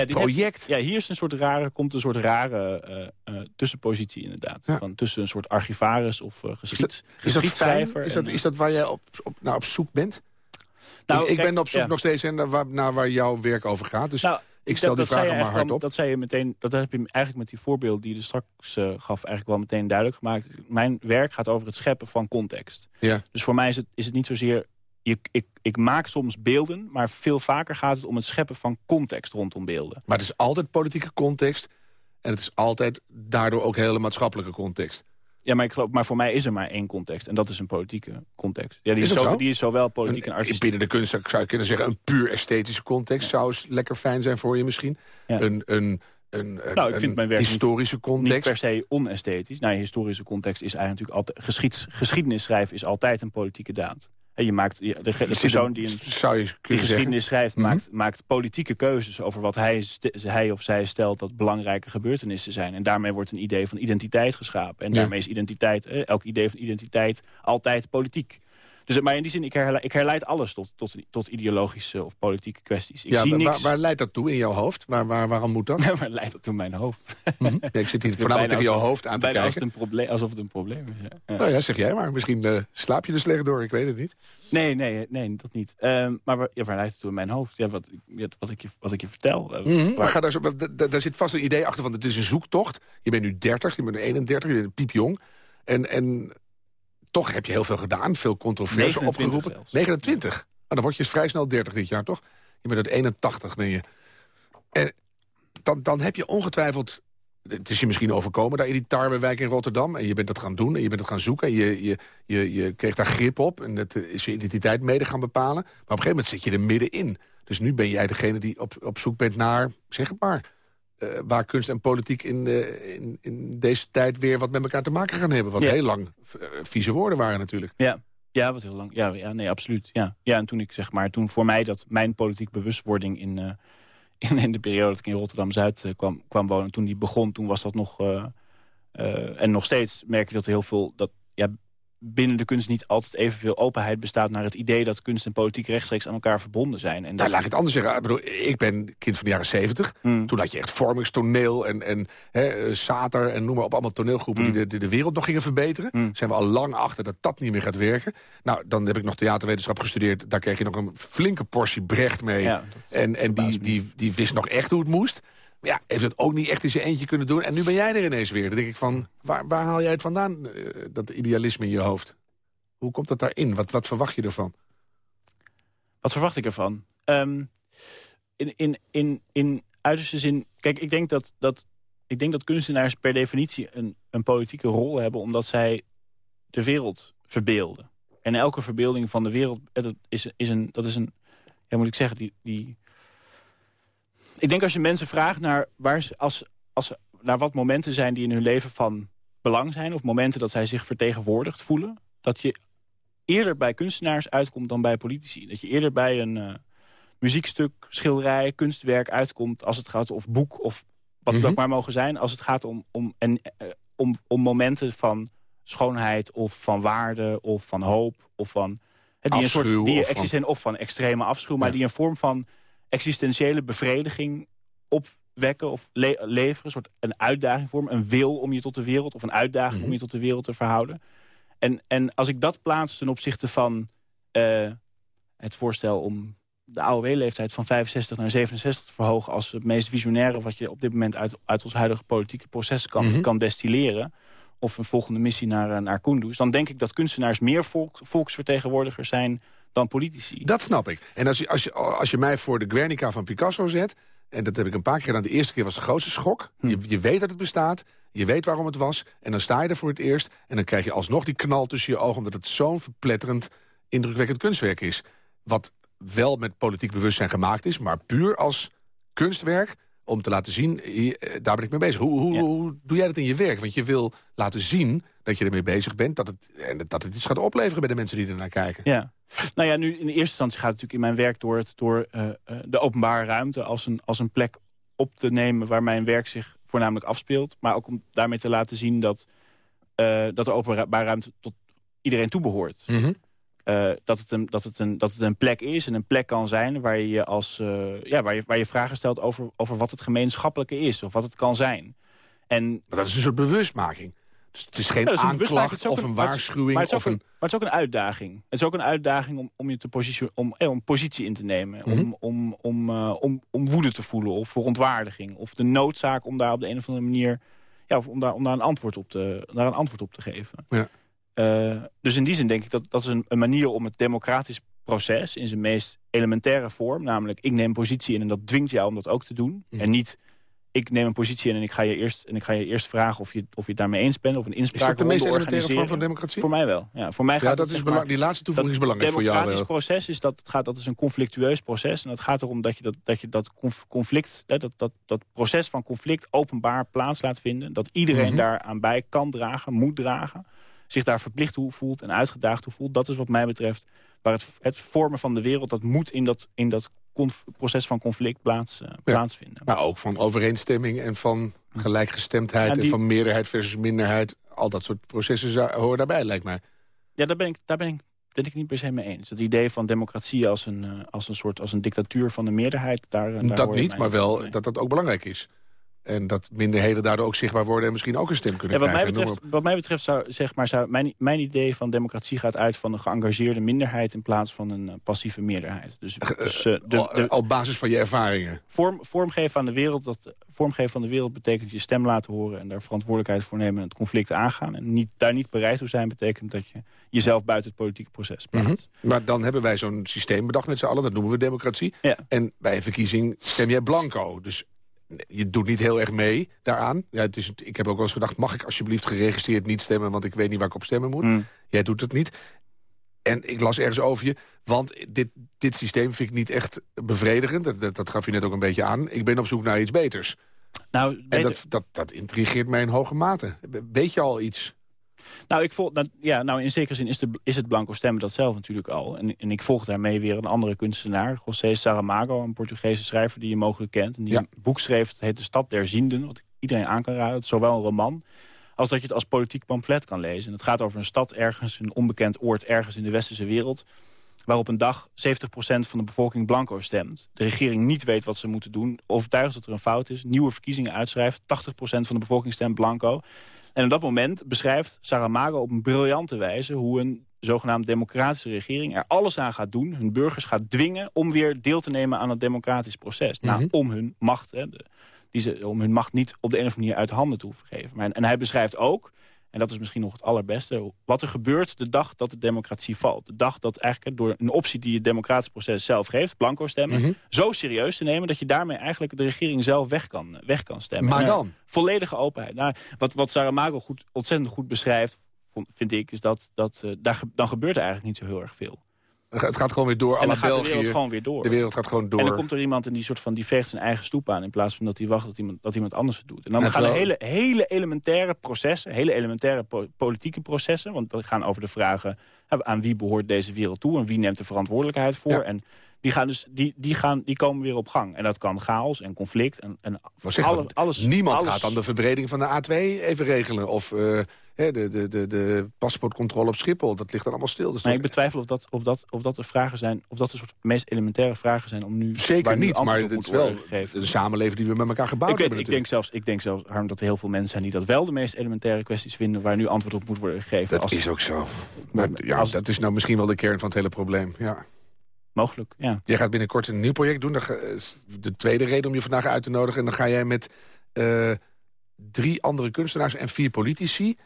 ja, dit project. ja, hier is een soort rare, komt een soort rare uh, uh, tussenpositie inderdaad. Van tussen een soort archivaris of uh, is dat, is dat, is, dat, is dat waar jij op, op, nou, op zoek bent? Nou, ik, ben op zoek nog steeds naar waar, naar waar jouw werk over gaat. Dus nou, ik stel die vraag maar hardop. Dat zei je meteen, dat heb je eigenlijk met die voorbeeld die je straks uh, gaf, eigenlijk wel meteen duidelijk gemaakt. Mijn werk gaat over het scheppen van context. Ja. Dus voor mij is het, is het niet zozeer je, ik, ik maak soms beelden, maar veel vaker gaat het om het scheppen van context rondom beelden. Maar het is altijd politieke context en het is altijd daardoor ook hele maatschappelijke context. Ja, maar, ik geloof, maar voor mij is er maar één context. En dat is een politieke context. Ja, die, is, zo, die is zowel politiek en artistiek. Binnen de kunst zou je kunnen zeggen... een puur esthetische context zou lekker fijn zijn voor je misschien. Een, een, een, nou, ik vind mijn werk historische context. Niet per se onesthetisch. Nou, historische context is eigenlijk altijd... Geschieds, geschiedenis schrijven is altijd een politieke daad. Je maakt, de, de persoon die een Zou je die geschiedenis schrijft... Mhm. maakt, maakt politieke keuzes over wat hij, hij of zij stelt... dat belangrijke gebeurtenissen zijn. En daarmee wordt een idee van identiteit geschapen. En daarmee is identiteit, eh, elk idee van identiteit altijd politiek. Dus, maar in die zin, ik, herleid, ik herleid alles tot, tot, tot ideologische of politieke kwesties. Ik ja, zie niks... waar, leidt dat toe in jouw hoofd? Waar, waar, waarom moet dat? waar leidt dat toe in mijn hoofd? Mhm. ja, ik zit hier voornamelijk tegen jouw hoofd aan te kijken. Als het een probleem, alsof het een probleem is. Ja. Nou ja, zeg jij maar. Misschien uh, slaap je er slecht door, ik weet het niet. Nee, nee, nee dat niet. Um, maar waar, ja, waar leidt het toe in mijn hoofd? Ja, wat, wat, ik, je, wat ik je vertel. Uh, mm waar... daar, zo, daar zit vast een idee achter van het is een zoektocht. Je bent nu 30, je bent nu 31, je bent piepjong. En, en toch heb je heel veel gedaan, veel controverse opgeroepen. Zelfs. 29. Oh, dan word je vrij snel 30 dit jaar, toch? Je bent uit 81, ben je. En dan, dan heb je ongetwijfeld... Het is je misschien overkomen daar in die Tarwewijk in Rotterdam. En je bent dat gaan doen en je bent het gaan zoeken. En je, je, je, je kreeg daar grip op. En dat is je identiteit mede gaan bepalen. Maar op een gegeven moment zit je er middenin. Dus nu ben jij degene die op, op zoek bent naar, zeg het maar uh, waar kunst en politiek in, uh, in, in, deze tijd weer wat met elkaar te maken gaan hebben. Wat heel lang uh, vieze woorden waren natuurlijk. Ja. Ja, wat heel lang. Ja, ja, nee, absoluut. Ja. ja, en toen ik zeg maar, toen voor mij dat mijn politiek bewustwording in, in, in, de periode dat ik in Rotterdam-Zuid kwam, kwam wonen, toen die begon, toen was dat nog... en nog steeds merk je dat heel veel... Dat, ja, binnen de kunst niet altijd evenveel openheid bestaat... naar het idee dat kunst en politiek rechtstreeks aan elkaar verbonden zijn. En nou, laat ik het anders zeggen. Ik, bedoel, ik ben kind van de jaren zeventig. Hmm. Toen had je echt vormingstoneel en, en hè, Sater en noem maar op... allemaal toneelgroepen die, hmm. de, de wereld nog gingen verbeteren. Mm. Zijn we al lang achter dat dat niet meer gaat werken. Nou, dan heb ik nog theaterwetenschap gestudeerd. Daar kreeg je nog een flinke portie Brecht mee. en en die, die, die wist nog echt hoe het moest ja, heeft het ook niet echt in zijn eentje kunnen doen. En nu ben jij er ineens weer. Dan denk ik van, waar, waar haal jij het vandaan, eh, dat idealisme in je hoofd? Hoe komt dat daarin? Wat, wat verwacht je ervan? Wat verwacht ik ervan? Ehm, in, in, in, in uiterste zin... Kijk, ik denk dat, dat, ik denk dat kunstenaars per definitie een, een politieke rol hebben... omdat zij de wereld verbeelden. En elke verbeelding van de wereld eh, dat is, is een... Dat is een ja, moet ik zeggen, die, die, ik denk als je mensen vraagt naar, waar ze, als, als, naar wat momenten zijn die in hun leven van belang zijn... of momenten dat zij zich vertegenwoordigd voelen... dat je eerder bij kunstenaars uitkomt dan bij politici. Dat je eerder bij een uh, muziekstuk, schilderij, kunstwerk uitkomt... als het gaat, of boek, of wat het ook mhm. maar mogen zijn... als het gaat om, om, en, uh, om, om momenten van schoonheid of van waarde of van hoop... of van, die een soort die of, van... of van extreme afschuw... maar die een vorm van existentiële bevrediging opwekken of leveren. Een soort een uitdaging vormen, een wil om je tot de wereld... of een uitdaging om mhm. je tot de wereld te verhouden. En, en als ik dat plaats ten opzichte van uh, het voorstel om de AOW-leeftijd van 65 naar 67 te verhogen... als het meest visionaire wat je op dit moment uit, uit ons huidige politieke proces kan, mhm. kan destilleren... of een volgende missie naar, eh, naar Kunduz... dan denk ik dat kunstenaars meer volk, volksvertegenwoordigers zijn dan politici. Dat snap ik. En als je, als je, als je mij voor de Guernica van Picasso zet... en dat heb ik een paar keer gedaan, de eerste keer was de grootste schok. Hm. Je, je weet dat het bestaat, je weet waarom het was... en dan sta je er voor het eerst... en dan krijg je alsnog die knal tussen je ogen... omdat het zo'n verpletterend, indrukwekkend kunstwerk is. Wat wel met politiek bewustzijn gemaakt is... maar puur als kunstwerk om te laten zien, eh, daar ben ik mee bezig. Hoe, hoe, hoe, doe jij dat in je werk? Want je wil laten zien dat je ermee bezig bent... Dat het, en dat het iets gaat opleveren bij de mensen die ernaar kijken. Ja. Nou ja, nu in de eerste instantie gaat het natuurlijk in mijn werk... door, het, door uh, de openbare ruimte als een, als een plek op te nemen... waar mijn werk zich voornamelijk afspeelt. Maar ook om daarmee te laten zien dat, uh, dat de openbare ruimte tot iedereen toebehoort. Mm uh, dat, het een, dat, het een, dat het een plek is en een plek kan zijn waar je, als, ja, waar je, waar je vragen stelt over, over wat het gemeenschappelijke is of wat het kan zijn. En, maar dat is een soort bewustmaking. Dus het is geen ja, aanklacht of een, waarschuwing. Maar het, of een, maar het is ook een uitdaging. Het is ook een uitdaging om, om je te positie, om, eh, om positie in te nemen. Mm -hmm. om, om, om, uh, om, om woede te voelen of verontwaardiging. Of de noodzaak om daar op de een of andere manier... Ja, of om, daar, om daar, een antwoord op te, daar een antwoord op te geven. Ja. Uh, dus in die zin denk ik dat dat is een, een manier om het democratisch proces... in zijn meest elementaire vorm, namelijk ik neem positie in... en dat dwingt jou om dat ook te doen. Mhm. En niet ik neem een positie in en ik ga je eerst, en ik ga je eerst vragen of je, of je het daarmee eens bent. Of een inspraak Is dat de meest elementaire vorm van democratie? Voor mij wel. Ja, voor mij gaat ja, dat is maar, die laatste toevoeging is belangrijk voor jou. Het democratisch proces is dat, het gaat, dat is een conflictueus proces. En dat gaat erom dat je dat, dat, je dat conflict, dat, dat, dat proces van conflict openbaar plaats laat vinden. Dat iedereen mm daaraan bij kan dragen, moet dragen zich daar verplicht toe voelt en uitgedaagd toe voelt. Dat is wat mij betreft waar het, het vormen van de wereld... dat moet in dat, in dat proces van conflict plaats, uh, plaatsvinden. Maar ook van overeenstemming en van gelijkgestemdheid... en van meerderheid versus minderheid. Al dat soort processen horen daarbij, lijkt mij. Ja, daar ben ik, daar ben ik, ben ik niet per se mee eens. Het idee van democratie als een, uh, als een soort als een dictatuur van de meerderheid... Daar, daar dat niet, maar wel dat dat ook belangrijk is. En dat minderheden daardoor ook zichtbaar worden... en misschien ook een stem kunnen ja, wat krijgen. Mij betreft, wat mij betreft zou, zeg maar, zou, mijn, mijn idee van democratie gaat uit van een geëngageerde minderheid... in plaats van een uh, passieve meerderheid. Dus, dus uh, de, de, op basis van je ervaringen? Vorm, vormgeven aan de wereld, dat, vormgeven aan de wereld betekent je stem laten horen... en daar verantwoordelijkheid voor nemen en het conflict aangaan. En niet, daar niet bereid toe zijn betekent dat je jezelf buiten het politieke proces plaatst. Mhm. Maar dan hebben wij zo'n systeem bedacht met z'n allen, dat noemen we democratie. Ja. En bij een verkiezing stem jij blanco. Dus je doet niet heel erg mee daaraan. Ja, het is, ik heb ook wel eens gedacht, mag ik alsjeblieft geregistreerd niet stemmen... want ik weet niet waar ik op stemmen moet. Mm. Jij doet het niet. En ik las ergens over je, want dit, dit systeem vind ik niet echt bevredigend. Dat, dat, gaf je net ook een beetje aan. Ik ben op zoek naar iets beters. Nou, En dat, dat, dat intrigeert mij in hoge mate. Weet je al iets? Nou, ik volg, nou, ja, nou, in zekere zin is, de, is het blanco stemmen dat zelf natuurlijk al. En, en ik volg daarmee weer een andere kunstenaar, José Saramago, een Portugese schrijver die je mogelijk kent. En die een boek schreef, het heet De Stad der Zienden, wat iedereen aan kan raden. Het is zowel een roman als dat je het als politiek pamflet kan lezen. En het gaat over een stad ergens, een onbekend oord ergens in de westerse wereld waar op een dag 70% van de bevolking blanco stemt. De regering niet weet wat ze moeten doen, overtuigd dat er een fout is... nieuwe verkiezingen uitschrijft, 80% van de bevolking stemt blanco... En op dat moment beschrijft Saramago op een briljante wijze... hoe een zogenaamd democratische regering er alles aan gaat doen... hun burgers gaat dwingen om weer deel te nemen aan het democratisch proces. nou, mhm. om hun macht, hè, die ze, om hun macht niet op de een of andere manier uit handen te hoeven geven. Maar, en hij beschrijft ook en dat is misschien nog het allerbeste, wat er gebeurt de dag dat de democratie valt. De dag dat eigenlijk door een optie die het democratisch proces zelf geeft, blanco stemmen, mhm. zo serieus te nemen dat je daarmee eigenlijk de regering zelf weg kan, weg kan stemmen. Maar dan? volledige openheid. Nou, wat, wat Saramago goed, ontzettend goed beschrijft, vind ik, is dat, dat uh, daar, dan gebeurt er eigenlijk niet zo heel erg veel. Het gaat gewoon weer door. En dan gaat België. de wereld gewoon weer door. De wereld gaat gewoon door. En dan komt er iemand en die soort van die veegt zijn eigen stoep aan... in plaats van dat hij wacht dat iemand, dat iemand anders het doet. En dan gaan wel... hele, hele elementaire processen, hele elementaire politieke processen... want dat gaan over de vragen... aan wie behoort deze wereld toe en wie neemt de verantwoordelijkheid voor. En die, gaan dus, die, die, gaan, die komen weer op gang. En dat kan chaos en conflict. En, en alle, alles, niemand gaat dan de verbreding van de A2 even regelen. Of uh, de, de, de, de paspoortcontrole op Schiphol. Dat ligt dan allemaal stil. Dus ik betwijfel of dat, of, dat, of dat de vragen zijn... of dat de soort meest elementaire vragen zijn om nu... Zeker niet, maar het is wel de samenleving die we met elkaar gebouwd ik hebben. Ik denk, zelfs, ik denk zelfs, Harm, dat er heel veel mensen zijn... die dat wel de meest elementaire kwesties vinden... waar nu antwoord op moet worden gegeven. Dat is ook zo. Maar, ja, dat is nou misschien wel de kern van het hele probleem. Ja. Mogelijk, ja. Jij gaat binnenkort een nieuw project doen. Is de tweede reden om je vandaag uit te nodigen. En dan ga jij met uh, drie andere kunstenaars en vier politici...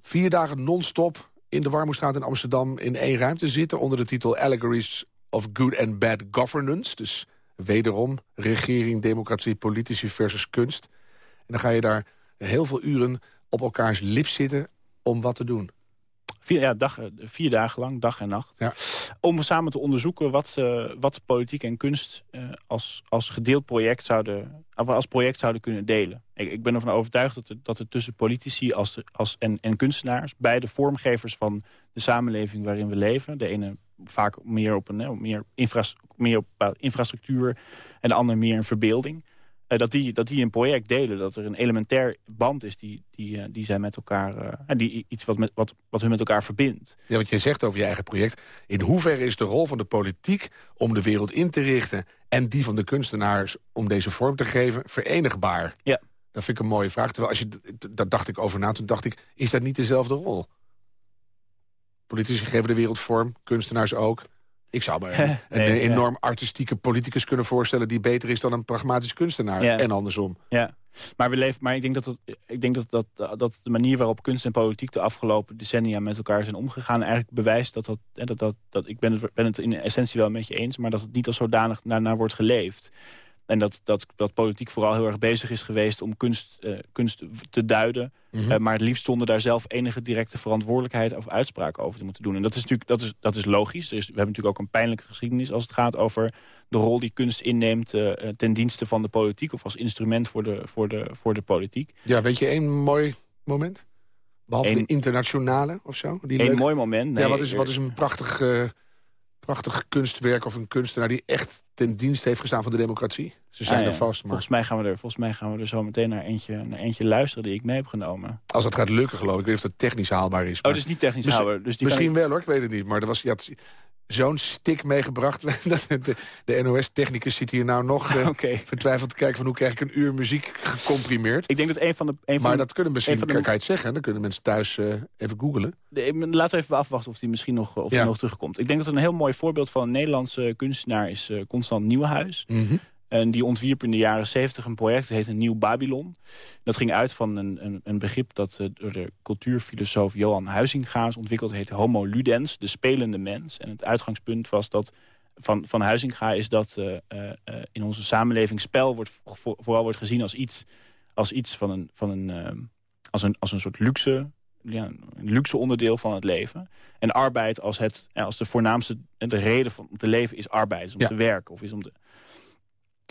vier dagen non-stop in de Warmoestraat in Amsterdam... in één ruimte zitten onder de titel Allegories of Good and Bad Governance. Dus wederom regering, democratie, politici versus kunst. En dan ga je daar heel veel uren op elkaars lip zitten om wat te doen. Vier, ja, dag, vier dagen lang, dag en nacht. Ja. Om samen te onderzoeken wat, uh, wat politiek en kunst uh, als, als gedeeld project zouden, als project zouden kunnen delen. Ik, ik ben ervan overtuigd dat er, dat er tussen politici als, als, en, en kunstenaars, beide vormgevers van de samenleving waarin we leven, de ene vaak meer op, een, meer, infra, meer op infrastructuur en de ander meer een verbeelding dat, die, dat die een project delen. Dat er een elementair band is die, die, uh, die zij met elkaar... Uh, en die, iets wat, met, wat, wat hun met elkaar verbindt. Ja, wat je zegt over je eigen project. In hoeverre is de rol van de politiek om de wereld in te richten... en die van de kunstenaars om deze vorm te geven verenigbaar? Ja. Dat vind ik een mooie vraag. Terwijl als je, daar dacht ik over na, toen dacht ik... is dat niet dezelfde rol? Politici geven de wereld vorm, kunstenaars ook... Ik zou me een, enorm artistieke politicus kunnen voorstellen... die beter is dan een pragmatisch kunstenaar. En andersom. Ja. Maar, we leven, maar ik denk, dat, het, ik denk dat, dat, dat de manier waarop kunst en politiek... de afgelopen decennia met elkaar zijn omgegaan... eigenlijk bewijst dat dat... dat, dat, dat ik ben het, ben het in essentie wel met je eens... maar dat het niet als zodanig naar, naar wordt geleefd. En dat, dat, dat politiek vooral heel erg bezig is geweest om kunst, uh, kunst te duiden. Mm maar het liefst zonder daar zelf enige directe verantwoordelijkheid of uitspraak over te moeten doen. En dat is natuurlijk dat is, dat is logisch. Dus we hebben natuurlijk ook een pijnlijke geschiedenis als het gaat over de rol die kunst inneemt uh, ten dienste van de politiek. Of als instrument voor de, voor de, voor de politiek. Ja, weet je één mooi moment? Behalve de internationale of zo? Een mooi moment? Nee, ja, wat is, wat is een prachtig prachtig kunstwerk of een kunstenaar... die echt ten dienst heeft gestaan van de democratie. Ze zijn ah, er vast. Maar... Volgens, mij gaan we er, volgens mij gaan we er zo meteen naar eentje, naar eentje luisteren... die ik mee heb genomen. Als het gaat lukken, geloof ik. Ik weet of dat technisch haalbaar is. Oh, dat is niet technisch haalbaar. Dus die misschien wel, hoor. Ik weet het niet. Maar er was, ja, zo'n stick meegebracht. de, de NOS-technicus zit hier nou nog uh, vertwijfeld te kijken... van hoe krijg ik een uur muziek gecomprimeerd. Ik denk dat een van de... Een maar dat kunnen misschien, kan je het zeggen... dan kunnen mensen thuis uh, even googelen. laten we even afwachten of die misschien nog, of die nog terugkomt. Ik denk dat een heel mooi voorbeeld van een Nederlandse kunstenaar... is uh, Constant Nieuwenhuis. Mm en die ontwierp in de jaren 70 een project, dat heet een Nieuw Babylon. Dat ging uit van een, een, een begrip dat uh, door de cultuurfilosoof Johan Huizinga is ontwikkeld. heet homo ludens, de spelende mens. En het uitgangspunt was dat van, van Huizinga is dat uh, uh, in onze samenleving spel wordt, vooral wordt gezien als iets, als iets van een, van een, als een, als een soort luxe, ja, een luxe onderdeel van het leven. En arbeid als, het, als de voornaamste de reden van, om te leven is arbeid, is om te werken of is om te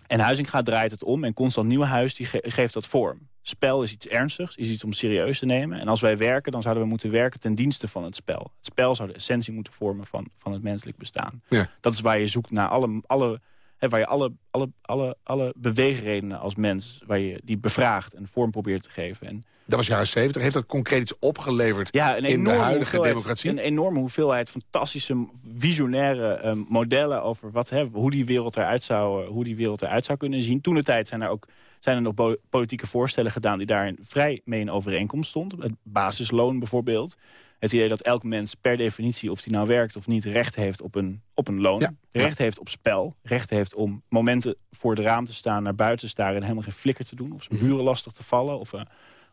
en Huizinga draait het om en Constant Nieuwenhuis die geeft dat vorm. Spel is iets ernstigs, is iets om serieus te nemen. En als wij werken, dan zouden we moeten werken ten dienste van het spel. Het spel zou de essentie moeten vormen van, van het menselijk bestaan. Ja. Dat is waar je zoekt naar alle, alle Hè, waar je alle, alle, alle, alle beweegredenen als mens... waar je die bevraagt en vorm probeert te geven. En, dat was jaren 70. Heeft dat concreet iets opgeleverd ja, een in de huidige democratie? Een enorme hoeveelheid fantastische, visionaire uh, modellen... over wat, hè, hoe, die wereld eruit zou, hoe die wereld eruit zou kunnen zien. Toen de tijd zijn er ook zijn er nog politieke voorstellen gedaan... die daarin vrij mee in overeenkomst stonden. Het basisloon bijvoorbeeld het idee dat elk mens per definitie, of die nou werkt of niet, recht heeft op een, op een loon. Recht heeft op spel. Recht heeft om momenten voor het raam te staan, naar buiten te staren en helemaal geen flikker te doen. Of zijn buren lastig te vallen. Of uh,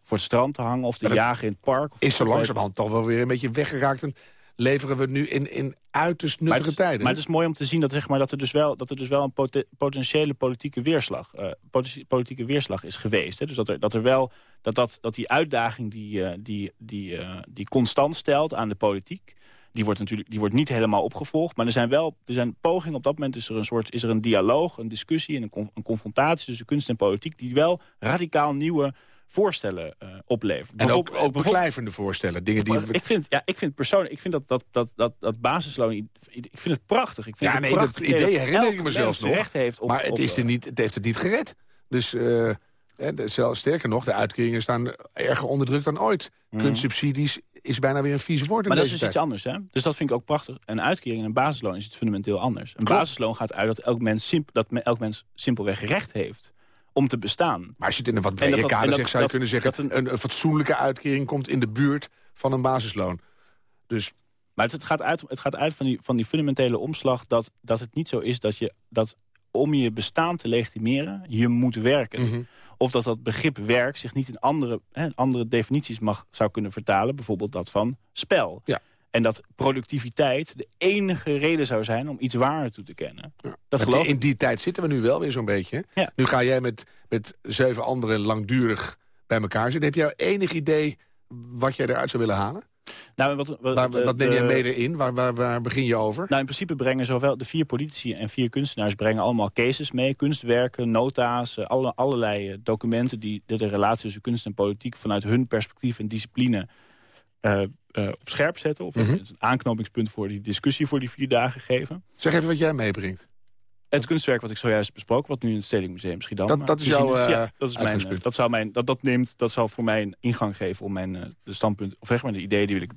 voor het strand te hangen of te jagen in het park. Is zo langzamerhand toch wel weer een beetje weggeraakt. En leveren we nu in, in uiterst nuttige maar tijden. Maar het is mooi om te zien dat, zeg maar, dat, er, dus wel, dat er dus wel een potentiële politieke weerslag, uh, politieke weerslag is geweest. Hè? Dus dat er, dat er wel dat, dat, dat die uitdaging die, uh, die, die, uh, die constant stelt aan de politiek. Die wordt natuurlijk die wordt niet helemaal opgevolgd. Maar er zijn wel er zijn pogingen. Op dat moment is er een soort is er een dialoog, een discussie en een, een confrontatie tussen kunst en politiek. Die wel radicaal nieuwe voorstellen uh, oplevert. En ook, ook beklijvende voorstellen. Dingen die... Ik vind, ja, ik vind persoonlijk, ik vind dat, dat, dat, dat, dat basisloon, ik vind het prachtig. Ik vind ja, het nee, dat idee herinner ik me zelfs nog. Recht heeft op, maar het, is er niet, het heeft het niet gered. Dus... Uh, zelfs sterker nog, de uitkeringen staan erger onder druk dan ooit. Mm. Kunstsubsidies is bijna weer een vies woord Maar dat is dus iets anders, hè? Dus dat vind ik ook prachtig. Een uitkering en een basisloon is het fundamenteel anders. Een basisloon gaat uit dat elk mens, dat elk mens simpelweg recht heeft om te bestaan. Maar als je het in een wat brede kader zegt, zou je kunnen zeggen... Een, een, een, fatsoenlijke uitkering komt in de buurt van een basisloon. Dus... Maar het, gaat uit, het gaat uit van die, van die fundamentele omslag... Dat, dat het niet zo is dat je dat om je bestaan te legitimeren, je moet werken. Mhm. Of dat dat begrip werk zich niet in andere, hè, andere definities mag, zou kunnen vertalen. Bijvoorbeeld dat van spel. Ja. En dat productiviteit de enige reden zou zijn om iets waarde toe te kennen. Ja. Dat geloof in die tijd zitten we nu wel weer zo'n beetje. Ja. Nu ga jij met, met zeven anderen langdurig bij elkaar zitten. Heb jij enig idee wat jij eruit zou willen halen? Nou, wat, wat, waar, wat neem je mee erin? Waar, waar, waar begin je over? Nou, in principe brengen zowel de vier politici en vier kunstenaars... brengen allemaal cases mee, kunstwerken, nota's... Eh, alle, allerlei eh, documenten die de, de relatie tussen kunst en politiek... vanuit hun perspectief en discipline uh, op scherp zetten. Of mm een aanknopingspunt voor die discussie voor die vier dagen geven. Zeg even wat jij meebrengt. Het kunstwerk wat ik zojuist besproken, wat nu in het Stedelijk Museum Schiedam... Dat, dat is jouw ja, dat is mijn, dat, zou mijn, dat, dat, neemt, dat zal voor mij een ingang geven om mijn de standpunt... of zeg maar de ideeën die, wil ik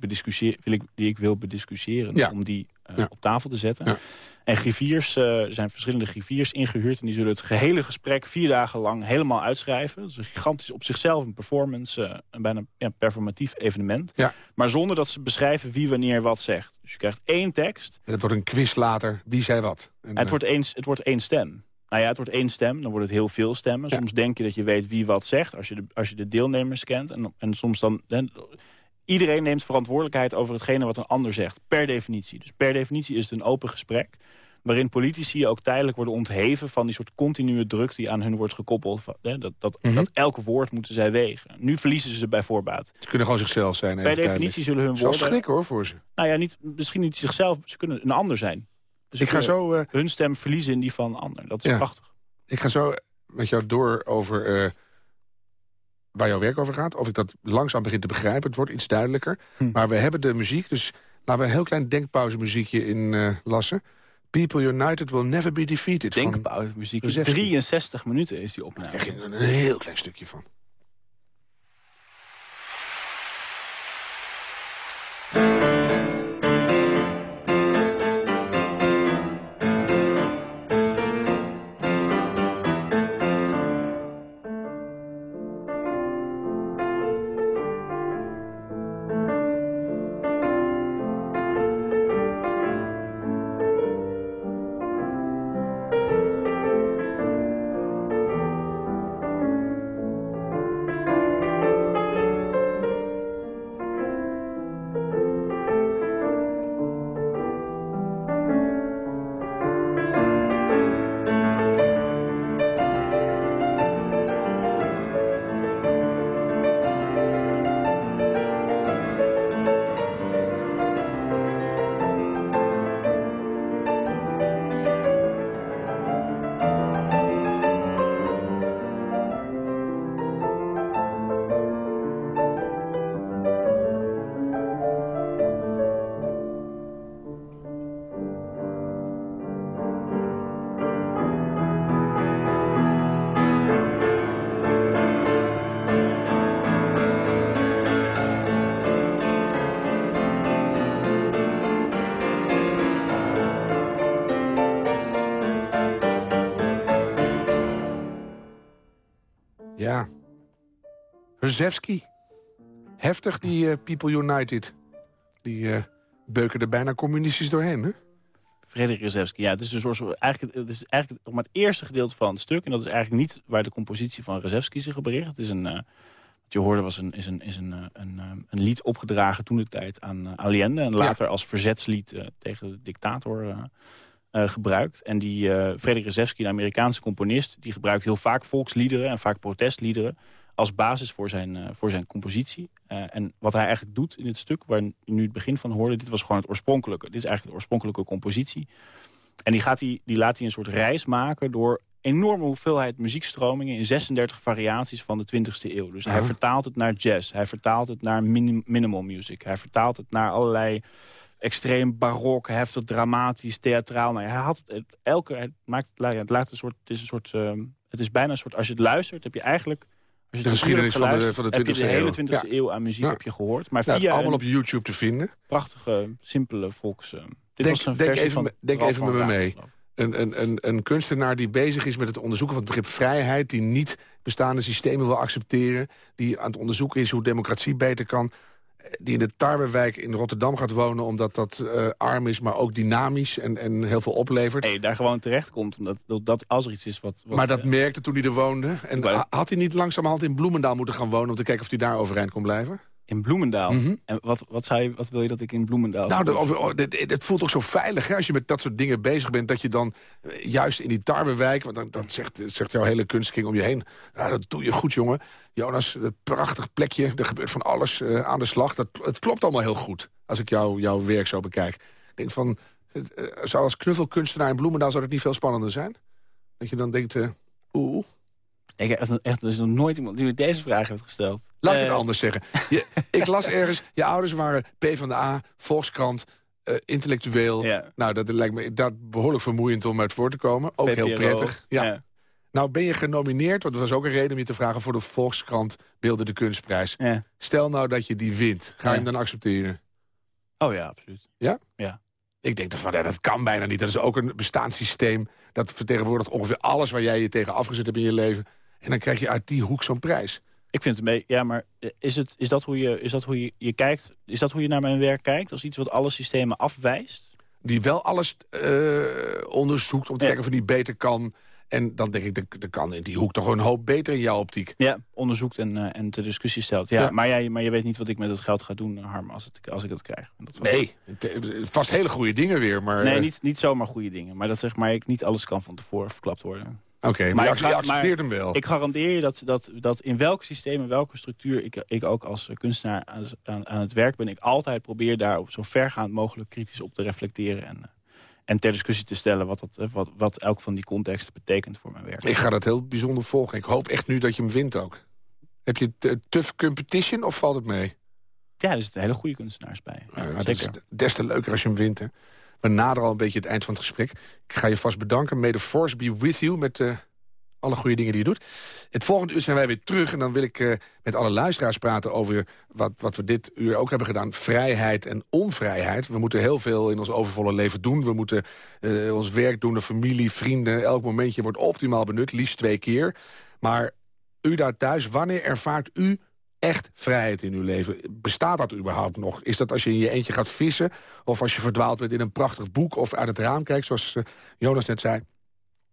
wil ik, die ik wil bediscussiëren... om die uh, op tafel te zetten. En griffiers, uh, er zijn verschillende griffiers ingehuurd... en die zullen het gehele gesprek vier dagen lang helemaal uitschrijven. Dat is een gigantisch op zichzelf een performance, uh, een bijna ja, performatief evenement. Ja. Maar zonder dat ze beschrijven wie wanneer wat zegt. Dus je krijgt één tekst. En het wordt een quiz later, wie zei wat. En, het, wordt één, het wordt één stem. Nou ja, het wordt één stem, dan wordt het heel veel stemmen. Soms denk je dat je weet wie wat zegt, als je de, als je de deelnemers kent. En, en soms dan iedereen neemt verantwoordelijkheid over hetgene wat een ander zegt. Per definitie. Dus per definitie is het een open gesprek waarin politici ook tijdelijk worden ontheven... van die soort continue druk die aan hun wordt gekoppeld. Hè, dat, dat, mm dat elke woord moeten zij wegen. Nu verliezen ze bij voorbaat. Ze kunnen gewoon zichzelf zijn. Bij definitie zullen hun woorden... schrik hoor voor ze. Nou ja, niet, misschien niet zichzelf. Ze kunnen een ander zijn. Dus ik ga zo, uh, hun stem verliezen in die van een ander. Dat is prachtig. Ik ga zo met jou door over... Uh, waar jouw werk over gaat. Of ik dat langzaam begin te begrijpen. Het wordt iets duidelijker. Hm. Maar we hebben de muziek, dus laten we een heel klein denkpauze muziekje in uh, lassen. People United Will Never Be Defeated. Denkpauze muziek. 63 minuten is die opname. Daar krijg je een heel klein stukje van. Rzewski. Heftig, die uh, People United. Die uh, beuken er bijna communistisch doorheen, hè? Frederik Rzewski, ja, het is, een soort, eigenlijk, het is eigenlijk maar het eerste gedeelte van het stuk. En dat is eigenlijk niet waar de compositie van Rzewski zich op bericht. Het is een, uh, wat je hoorde was een, is een, is een, een, een lied opgedragen toen de tijd aan Allende. En later als verzetslied tegen de dictator gebruikt. En die Frederik Rzewski, een Amerikaanse componist, die gebruikt heel vaak volksliederen en vaak protestliederen als basis voor zijn, uh, voor zijn compositie. Uh, en wat hij eigenlijk doet in dit stuk, waar nu het begin van hoorde... dit was gewoon het oorspronkelijke. Dit is eigenlijk de oorspronkelijke compositie. En die, gaat hij, die laat hij een soort reis maken door enorme hoeveelheid muziekstromingen... in 36 variaties van de 20e eeuw. Dus hij vertaalt het naar jazz. Hij vertaalt het naar minimal music. Hij vertaalt het naar allerlei extreem barok, heftig, dramatisch, theatraal. Nou, hij had het, elke, maakt, het, laat een soort, het is een soort, ehm, het is bijna een soort, als je het luistert, heb je eigenlijk als je de geschiedenis van de, van de 20e heb je de hele 20e eeuw aan muziek heb je gehoord. Maar via allemaal op YouTube te vinden. Prachtige, simpele volks... Uh, dit denk, was een denk even, denk even met me mee. Een, een, een, een, kunstenaar die bezig is met het onderzoeken van het begrip vrijheid... die niet bestaande systemen wil accepteren... die aan het onderzoeken is hoe democratie beter kan die in de Tarwewijk in Rotterdam gaat wonen... omdat dat uh, arm is, maar ook dynamisch en, en heel veel oplevert. Nee, daar gewoon terecht komt, omdat dat als er iets is wat... wat maar dat uh, merkte toen hij er woonde. En had hij niet langzamerhand in Bloemendaal moeten gaan wonen... om te kijken of hij daar overeind kon blijven? In Bloemendaal? Mhm. En wat, wat, zou je, wat wil je dat ik in Bloemendaal... Nou, het voelt ook zo veilig hè, als je met dat soort dingen bezig bent... dat je dan eh, juist in die tarwewijk... want dan, dan zegt, zegt jouw hele kunstkring om je heen... Ja, dat doe je goed, jongen. Jonas, een prachtig plekje, er gebeurt van alles uh, aan de slag. Dat, het klopt allemaal heel goed, als ik jou, jouw werk zo bekijk. Ik denk van, uh, zou als knuffelkunstenaar in Bloemendaal... zou het niet veel spannender zijn? Dat je dan denkt, uh, oeh... Ik heb echt, er is nog nooit iemand die me deze vraag heeft gesteld. Laat ik het eh. anders zeggen. Je, ik las ergens, je ouders waren P van de A, Volkskrant, uh, intellectueel. Nou, dat lijkt me dat behoorlijk vermoeiend om uit voor te komen. Ook heel prettig. Ja. Nou ben je genomineerd, want dat was ook een reden om je te vragen... voor de Volkskrant Beelden de Kunstprijs. Stel nou dat je die wint. Ga je hem dan accepteren? Oh ja, absoluut. Ja? Ja. Ik denk van, ja, dat kan bijna niet. Dat is ook een bestaanssysteem. Dat vertegenwoordigt ongeveer alles waar jij je tegen afgezet hebt in je leven. En dan krijg je uit die hoek zo'n prijs. Ik vind het mee. Ja, maar is, het, is dat hoe, je, is dat hoe je, je kijkt? Is dat hoe je naar mijn werk kijkt? Als iets wat alle systemen afwijst? Die wel alles uh, onderzoekt om te kijken of die beter kan. En dan denk ik, er kan in die hoek toch een hoop beter in jouw optiek. Ja, onderzoekt en, uh, en te discussie stelt. Ja, Maar, jij, maar je weet niet wat ik met het geld ga doen, Harm, als, het, als ik het krijg. Dat nee, vast hele goede dingen weer. Maar, nee, niet, niet zomaar goede dingen. Maar dat zeg maar, ik, niet alles kan van tevoren verklapt worden. Oké, maar, je, accepteert hem wel. Ik garandeer je dat, dat, dat in welk systeem, in welke structuur... ik, ik ook als kunstenaar aan, aan, het werk ben... ik altijd probeer daar zo vergaand mogelijk kritisch op te reflecteren... en, en ter discussie te stellen wat, dat, wat, wat elk van die contexten betekent voor mijn werk. Ik ga dat heel bijzonder volgen. Ik hoop echt nu dat je hem wint ook. Heb je tough competition of valt het mee? Ja, er zitten hele goede kunstenaars bij. Ja, is des te leuker als je hem wint. Hè? We naderen al een beetje het eind van het gesprek. Ik ga je vast bedanken. May the force be with you met uh, alle goede dingen die je doet. Het volgende uur zijn wij weer terug. En dan wil ik uh, met alle luisteraars praten over wat, wat we dit uur ook hebben gedaan. Vrijheid en onvrijheid. We moeten heel veel in ons overvolle leven doen. We moeten uh, ons werk doen, de familie, vrienden. Elk momentje wordt optimaal benut, liefst twee keer. Maar u daar thuis, wanneer ervaart u echt vrijheid in uw leven? Bestaat dat überhaupt nog? Is dat als je in je eentje gaat vissen... of als je verdwaald bent in een prachtig boek... of uit het raam kijkt, zoals uh, Jonas net zei?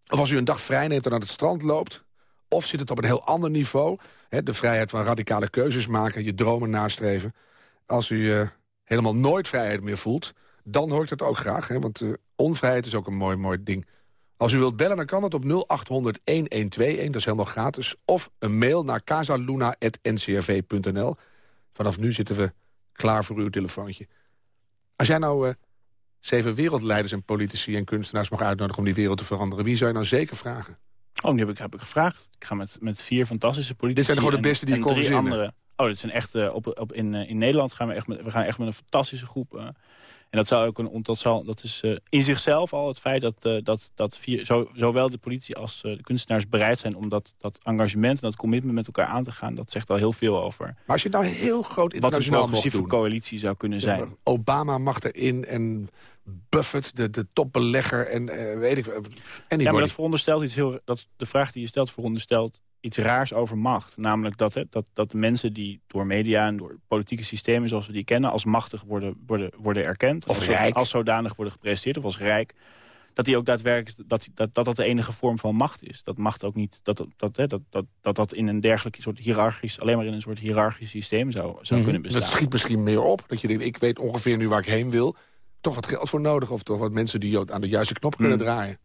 Of als u een dag vrij neemt en naar het strand loopt? Of zit het op een heel ander niveau? Hè, de vrijheid van radicale keuzes maken, je dromen nastreven. Als u uh, helemaal nooit vrijheid meer voelt... dan hoor ik dat ook graag, hè, want uh, onvrijheid is ook een mooi, mooi ding... Als u wilt bellen, dan kan het op 0800-1121. Dat is helemaal gratis. Of een mail naar casaluna.ncrv.nl. Vanaf nu zitten we klaar voor uw telefoontje. Als jij nou uh, zeven wereldleiders en politici en kunstenaars mag uitnodigen... om die wereld te veranderen, wie zou je nou zeker vragen? Oh, die heb ik, heb ik gevraagd. Ik ga met, met vier fantastische politici... Dit zijn gewoon de beste die ik kon verzinnen. Andere, oh, dit zijn echt... Uh, op, op, in, uh, in Nederland gaan we echt met, we gaan echt met een fantastische groep... En dat, zou ook een, dat, zal, dat is uh, in zichzelf al het feit dat, uh, dat, dat vier, zo, zowel de politie als uh, de kunstenaars bereid zijn... om dat, dat engagement en dat commitment met elkaar aan te gaan. Dat zegt al heel veel over... Maar als je nou heel groot internationaal Wat een progressieve coalitie zou kunnen zijn. Obama mag erin en Buffett, de, de topbelegger en weet ik... Ja, maar dat veronderstelt iets heel... Dat, de vraag die je stelt veronderstelt iets raars over macht. Namelijk dat, hè, dat, dat de mensen die door media en door politieke systemen zoals we die kennen... als machtig worden, worden, worden erkend. Of als, rijk. Als zodanig worden gepresenteerd of als rijk. Dat die ook daadwerkelijk dat dat, dat, dat de enige vorm van macht is. Dat macht ook niet dat dat, dat, dat, dat, dat in een dergelijk soort hiërarchisch, alleen maar in een soort hiërarchisch systeem zou, zou mhm. kunnen bestaan. Dat schiet misschien meer op. Dat je denkt, ik weet ongeveer nu waar ik heen wil. Toch wat geld voor nodig of toch wat mensen die aan de juiste knop kunnen mhm. draaien.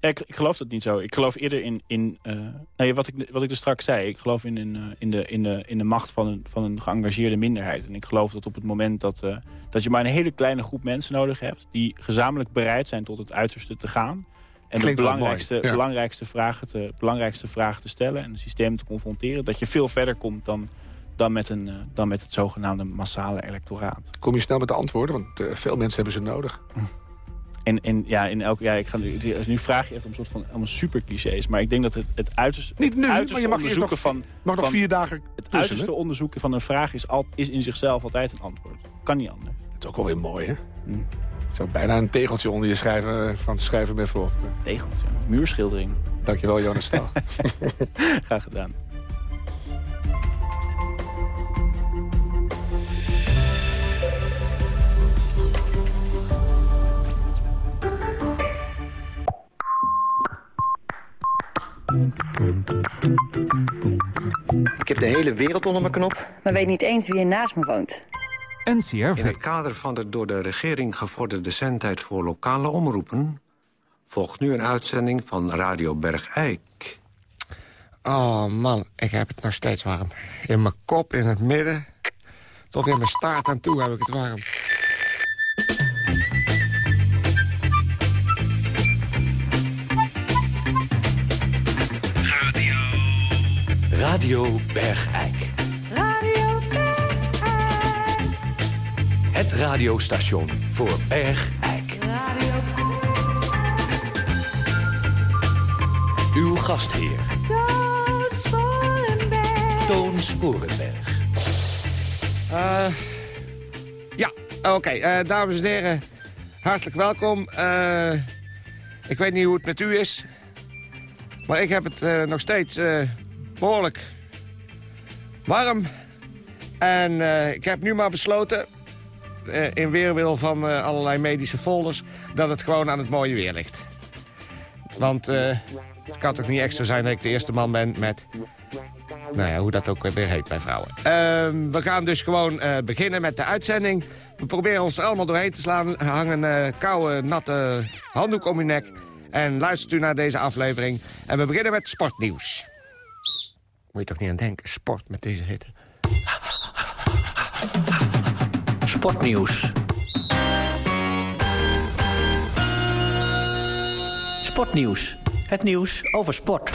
Ja, ik, ik, geloof dat niet zo. Ik geloof eerder in... in uh, nee, wat, ik, wat ik er straks zei. Ik geloof in, in, uh, in, de, in, de, in de macht van een, van een geëngageerde minderheid. En ik geloof dat op het moment dat, uh, dat je maar een hele kleine groep mensen nodig hebt... die gezamenlijk bereid zijn tot het uiterste te gaan... En de Klinkt belangrijkste, ja. belangrijkste, vragen te, belangrijkste vragen te stellen en het systeem te confronteren. Dat je veel verder komt dan, dan, met, een, eh, dan met het zogenaamde massale electoraat. Kom je snel met de antwoorden? Want eh, veel mensen hebben ze nodig. En, en ja, in elk, ja, ik ga nu, nu vraag je echt om een soort van allemaal super clichés. Maar ik denk dat het, het uiterste, Niet nu, maar je mag eerst nog, onderzoeken van, mag nog vier dagen het uiterste hè? onderzoeken van een vraag is, al, is in zichzelf altijd een antwoord. Kan niet anders. Het is ook wel weer mooi, hè? Hm. Zo bijna een tegeltje onder je schrijven, eh, van schrijven ben voor. Tegeltje, muurschildering. Dankjewel, Jonas Staal. Graag gedaan. De hele wereld onder mijn knop. maar weet niet eens wie er naast me woont. NCRV. In het kader van de door de regering gevorderde zendtijd voor lokale omroepen... volgt nu een uitzending van Radio Bergijk. Oh man, ik heb het nog steeds warm. In mijn kop, in het midden, tot in mijn staart aan toe heb ik het warm. Radio Bergijk. Radio Het radiostation voor Bergijk. Uw gastheer, Toon Sporenberg. Eh, ja, oké. eh, dames en heren, hartelijk welkom. Eh, ik weet niet hoe het met u is. Maar ik heb het eh, nog steeds eh, behoorlijk warm. En eh, ik heb nu maar besloten, eh, in weerwil van eh, allerlei medische folders... dat het gewoon aan het mooie weer ligt. Want het kan toch niet extra zijn dat ik de eerste man ben met... Nou ja, hoe dat ook weer heet bij vrouwen. Ehm, we gaan dus gewoon beginnen met de uitzending. We proberen ons er allemaal doorheen te slaan. Hangen een koude, natte handdoek om uw nek. En luistert u naar deze aflevering. En we beginnen met sportnieuws. Moet je toch niet aan denken, sport met deze hitte. Sportnieuws. Sportnieuws. Het nieuws over sport.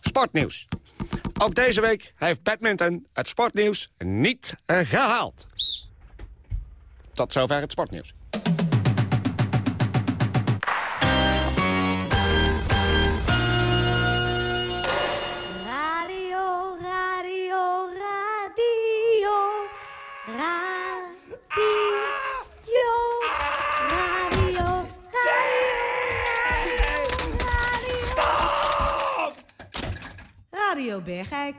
Sportnieuws. Ook deze week heeft badminton het sportnieuws niet eh, gehaald. Tot zover het sportnieuws. Radio Bergijk.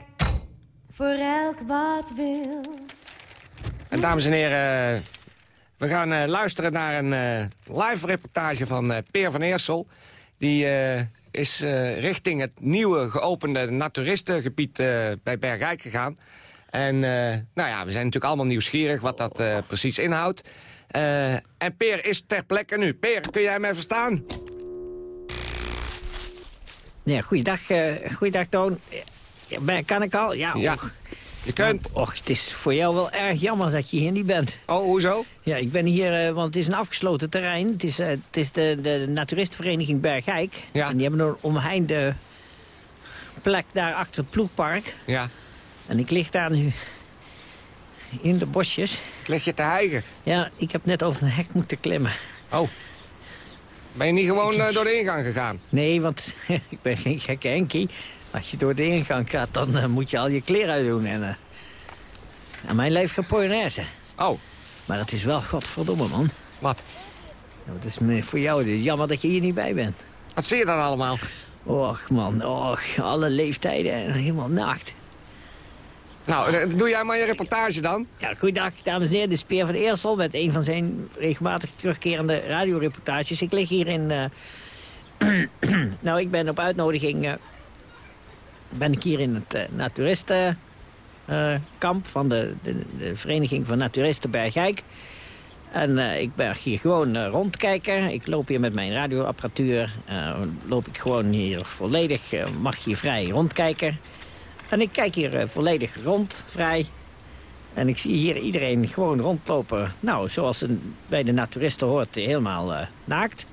Voor elk wat wils. En dames en heren, we gaan eh, luisteren naar een eh, live reportage van eh, Peer van Eersel. Die eh, is eh, richting het nieuwe geopende naturistengebied eh, bij Bergijk gegaan. En eh, nou ja, we zijn natuurlijk allemaal nieuwsgierig wat dat eh, precies inhoudt. Eh, en Peer is ter plekke nu. Peer, kun jij mij verstaan? Ja, goeiedag, eh goeiedag Toon. Kan ik al? Ja, Ja, och. je kunt. Och, het is voor jou wel erg jammer dat je hier niet bent. Oh, hoezo? Ja, ik ben hier, eh, want het is een afgesloten terrein. Het is, eh, het is de, de naturistenvereniging Bergijk. Ja. En die hebben een omheinde plek daar achter het ploegpark. Ja, En ik lig daar nu in de bosjes. ik lig je te hijgen. Ja, ik heb net over een hek moeten klimmen. Oh. Ben je niet gewoon eh, door de ingang gegaan? Nee, want ik ben geen gekke Henkie. Als je door de ingang gaat, dan eh, moet je al je kleren uitdoen. En, eh, en mijn lijf gaat Polonaise. Oh, Maar het is wel godverdomme, man. wat? Nou, Het is voor jou het is jammer dat je hier niet bij bent. Wat zie je dan allemaal? Och, man. Och, alle leeftijden en helemaal naakt. Nou, eh, doe jij maar je reportage dan. Ja, goeiedag, dames en heren. Dit is Peer van Eersel met een van zijn regelmatig terugkerende radioreportages. Ik lig hier in... eh, nou, ik ben op uitnodiging... eh, ben ik hier in het eh, naturistenkamp van de, de, Vereniging van Naturisten Bergijk. En eh, ik ben hier gewoon eh, rondkijken. Ik loop hier met mijn radioapparatuur. loop ik gewoon hier volledig, mag hier vrij rondkijken. En ik kijk hier volledig rond, vrij. En ik zie hier iedereen gewoon rondlopen. Nou, zoals het bij de naturisten hoort, helemaal naakt.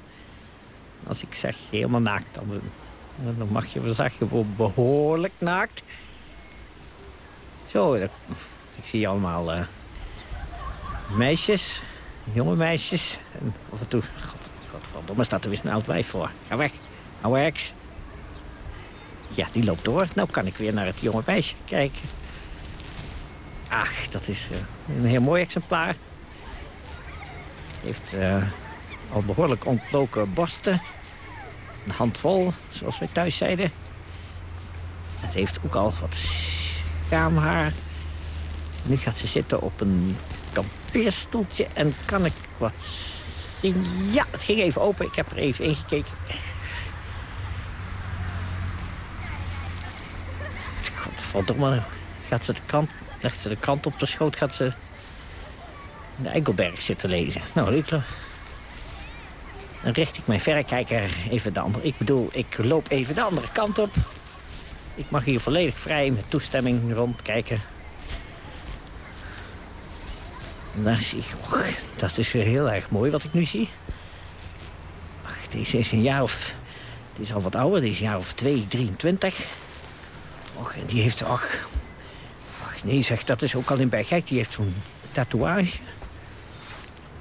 Als ik zeg helemaal naakt, dan, dan mag je zeggen gewoon behoorlijk naakt. Zo, ik zie allemaal eh, meisjes, jonge meisjes. En af en toe, god, godverdomme, staat er weer een oud wijf voor. Ga weg, ouwe heks. Ja, die loopt door. Nou kan ik weer naar het jonge meisje kijken. Ach, dat is eh, een heel mooi exemplaar. Heeft eh, al behoorlijk ontloken borsten. Een handvol, zoals wij thuis zeiden. Het heeft ook al wat schaamhaar. Nu gaat ze zitten op een kampeerstoeltje en kan ik wat zien. Ja, het ging even open. Ik heb er even ingekeken. Godverdomme, gaat ze de krant, legt ze de krant op de schoot, gaat ze in de Eikelberg zitten lezen. Nou, leuk. Dan richt ik mijn verrekijker even de andere... Ik bedoel, ik loop even de andere kant op. Ik mag hier volledig vrij met toestemming rondkijken. En daar zie ik... Och, dat is heel erg mooi wat ik nu zie. Ach, deze is een jaar of... Die is al wat ouder, die is een jaar of 2, 23. Och, en die heeft... Ach, ach nee zeg, dat is ook al in Bergijk. Die heeft zo'n tatoeage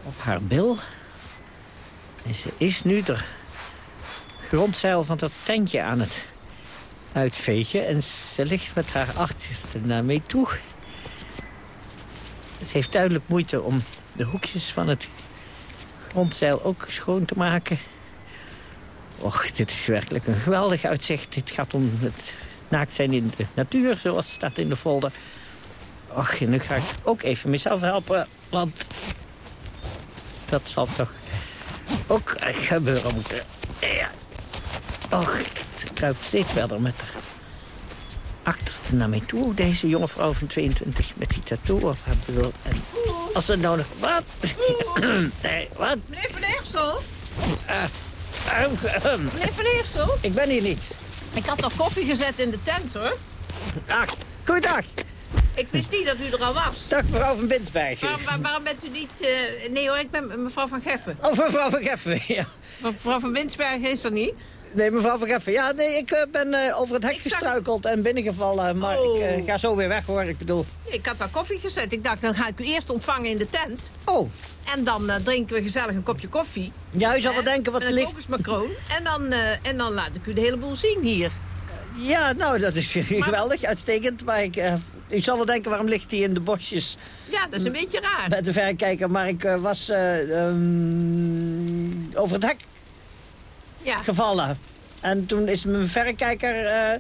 op haar bil. Ze is nu de grondzeil van dat tentje aan het uitvegen. En ze ligt met haar achterste naar mee toe. Het heeft duidelijk moeite om de hoekjes van het grondzeil ook schoon te maken. Och, dit is werkelijk een geweldig uitzicht. Dit gaat om het naakt zijn in de natuur, zoals staat in de folder. Och, en nu ga ik ook even mezelf helpen, want dat zal toch ook gebeuren moeten. Ja. Och, ze kruipt steeds verder met haar achterste naar mij toe. Deze jonge vrouw van 22 met die tattoo op haar bil. En als ze nou nog... Wat? nee, wat? Meneer Van Eersel? Ah, ah, ah, Meneer Van Eersel? ik ben hier niet. Ik had nog koffie gezet in de tent, hoor. Ach, goeiedag. Ik wist niet dat u er al was. Dag mevrouw van Binsbergen. Waarom, waar- waarom bent u niet... eh, Nee hoor, ik ben mevrouw van Geffen. Oh, mevrouw van Geffen, ja. Mevrouw van Winsbergen is er niet. Nee, mevrouw van Geffen. Ja, nee, ik eh, ben eh, over het hek Ik zag- gestruikeld en binnengevallen. Maar Oh. ik eh, ga zo weer weg, hoor. Ik bedoel... Ik had daar koffie gezet. Ik dacht, dan ga ik u eerst ontvangen in de tent. Oh, En dan drinken we gezellig een kopje koffie. ja, u zal wel denken wat ze een ligt... kokosmacroon. En dan, en dan laat ik u de hele boel zien hier. Ja, nou, dat is geweldig, uitstekend. Maar ik, u zal wel denken, waarom ligt hij in de bosjes Ja, dat is een beetje raar. met de verrekijker? Maar ik eh, was eh, ehm, over het hek Ja. gevallen. En toen is mijn verrekijker eh,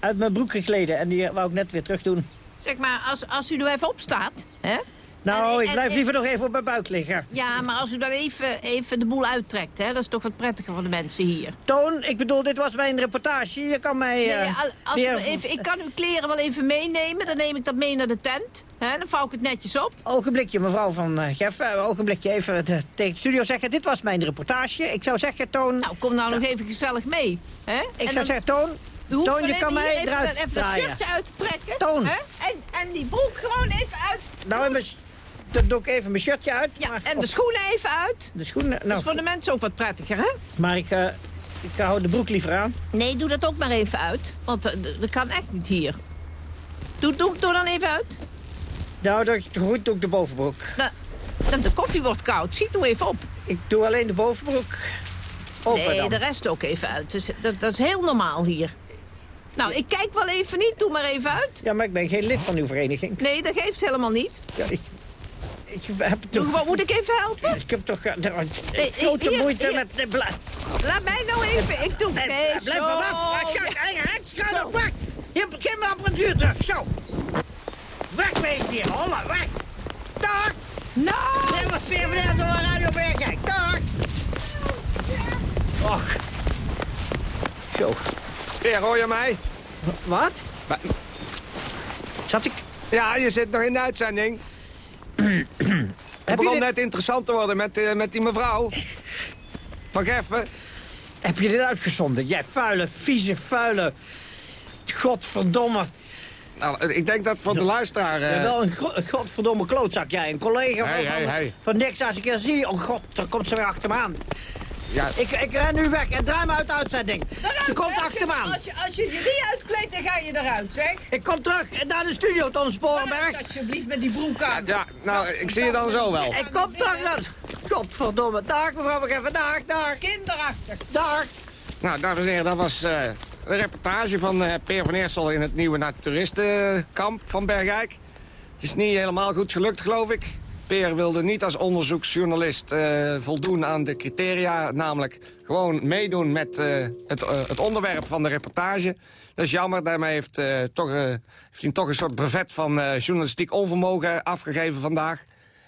uit mijn broek gegleden. En die wou ik net weer terug doen. Zeg maar, als, als u er even opstaat, hè? Nou, En- ik blijf en- liever nog even op mijn buik liggen. Ja, maar als u dan even, even de boel uittrekt, hè? Dat is toch wat prettiger voor de mensen hier. Toon, ik bedoel, dit was mijn reportage. Je kan mij Nee, eh, al- als weer... even, ik kan uw kleren wel even meenemen. Dan neem ik dat mee naar de tent. Hè? Dan vouw ik het netjes op. Ogenblikje, mevrouw van uh, Geffen. Ogenblikje even eh, tegen de studio zeggen. Dit was mijn reportage. Ik zou zeggen, Toon... Nou, kom nou nog even gezellig mee. Hè? ik En zou dan- zeggen, Toon... hoeft Toon, je kan mij even, eruit even dat shirtje uit te trekken. Toon. Hè? En, en die broek gewoon even uit. Nou, mijn- dan doe ik even mijn shirtje uit. Ja, maar- en de schoenen even uit. de schoenen. Dat Nou, is voor de mensen ook wat prettiger, hè? maar ik, eh, ik hou de broek liever aan. Nee, doe dat ook maar even uit. Want eh, dat kan echt niet hier. Doe, doe, doe dan even uit. Nou, dat goed doe ik de bovenbroek. Nou, de koffie wordt koud. Ziet doe even op. Ik doe alleen de bovenbroek open nee, dan. de rest ook even uit. Dus dat, dat is heel normaal hier. Nou, ik kijk wel even niet. Doe maar even uit. Ja, maar ik ben geen lid van uw vereniging. Nee, dat geeft helemaal niet. Ja, ik, ik heb toch... gewoon- moet ik even helpen? Ik heb toch eh, Nee, grote moeite met de bla... Laat mij nou even. Ik doe... Nee, Nee, blijf zo. er af. Ga, eigen op, weg. Je hebt geen apparatuur terug. Zo. Weg met hier, holla, weg. Dag. Nou! Dit was Peer van van Radio. Dag. Och. Zo. Peer, hoor je mij? Wat? Wa- Zat ik... Ja, je zit nog in de uitzending. Het begon dit, net interessant te worden met, eh, met die mevrouw. Van Geffen. heb je dit uitgezonden? Jij vuile, vieze, vuile... Godverdomme. nou, ik denk dat voor de luisteraar... Eh, wel een, go- een godverdomme klootzak, jij. Een collega Hey, van, hey, van- hey. van niks als ik je zie. Oh god, daar komt ze weer achter me aan. Ja, Ik, ik ren nu weg en draai me uit de uitzending. Ze komt achter me aan. Als je, als je je niet uitkleedt, dan ga je eruit, zeg. Ik kom terug naar de studio, Ton Sporenberg. Alsjeblieft met die broek aan. ja, nou, ik zie je dan zo wel. Ik kom terug naar... Godverdomme. Dag, mevrouw McGeffen. Dag, dag, Kinderachtig. dag. Nou, dames en heren, dat was eh, een reportage van eh, Peer van Eersel... in het nieuwe naturistenkamp van Bergijk. Het is niet helemaal goed gelukt, geloof ik. Peer wilde niet als onderzoeksjournalist eh, voldoen aan de criteria... namelijk gewoon meedoen met eh, het, eh, het onderwerp van de reportage. Dat is jammer, daarmee heeft, toch, heeft hij toch een soort brevet van journalistiek onvermogen afgegeven vandaag.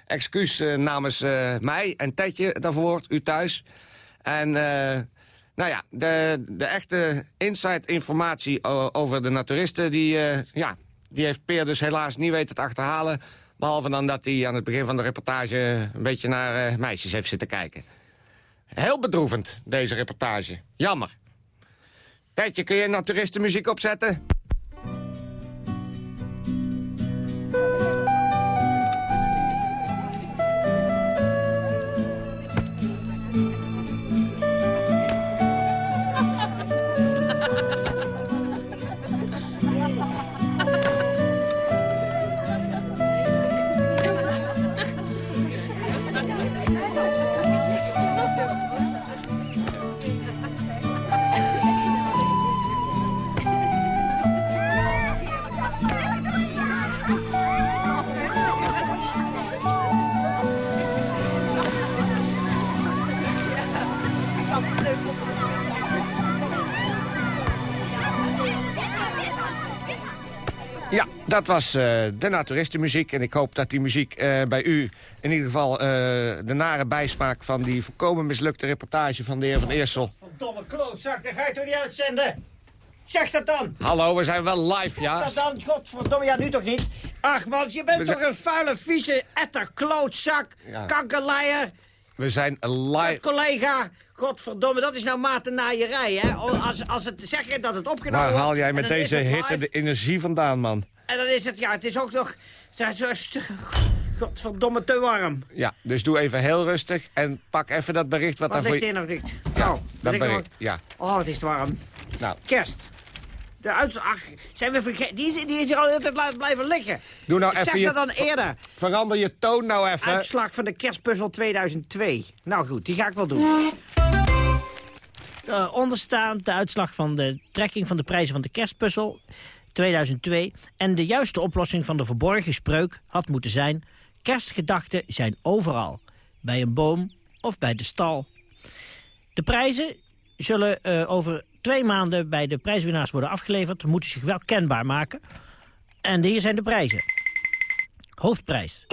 Excuus namens mij en Tetje daarvoor, u thuis. En nou ja, de, de echte inside-informatie over de naturisten... Die, ja, die heeft Peer dus helaas niet weten te achterhalen. Behalve dan dat hij aan het begin van de reportage... een beetje naar eh, meisjes heeft zitten kijken. Heel bedroevend, deze reportage. Jammer. Tetje, kun je naturistenmuziek opzetten? Ja, dat was eh, de naturistenmuziek. En ik hoop dat die muziek eh, bij u in ieder geval eh, de nare bijsmaak... van die volkomen mislukte reportage van de heer Van Eersel... Verdomme klootzak, dat ga je toch niet uitzenden? Zeg dat dan. Hallo, we zijn wel live, ja? Dat dan, godverdomme, ja nu toch niet? Ach man, je bent We toch een vuile, vieze, etter, klootzak, Ja. kankerleier, We zijn live... collega. Godverdomme, dat is nou matennaaierij, hè? Als, als het zeggen dat het opgenomen Waar wordt, haal jij met deze hitte de energie vandaan, man? En dan is het, ja, het is ook nog, godverdomme te warm. Ja, dus doe even heel rustig en pak even dat bericht wat, Wat daar voor ligt je... hier nog dicht? Nou, Dat ligt nog- bericht, ja. Oh, het is warm. Nou, Kerst. De uitslag. Zijn we vergeten? Die, is- die is hier al de hele tijd laten blijven liggen. Doe nou zeg even je- dat dan eerder. verander je toon nou even. Uitslag van de kerstpuzzel 2002. Nou goed, die ga ik wel doen. Eh onderstaan de uitslag van de trekking van de prijzen van de kerstpuzzel 2002. En de juiste oplossing van de verborgen spreuk had moeten zijn... kerstgedachten zijn overal. Bij een boom of bij de stal. De prijzen zullen eh, over twee maanden bij de prijswinnaars worden afgeleverd. Moeten zich wel kenbaar maken. En hier zijn de prijzen. Hoofdprijs.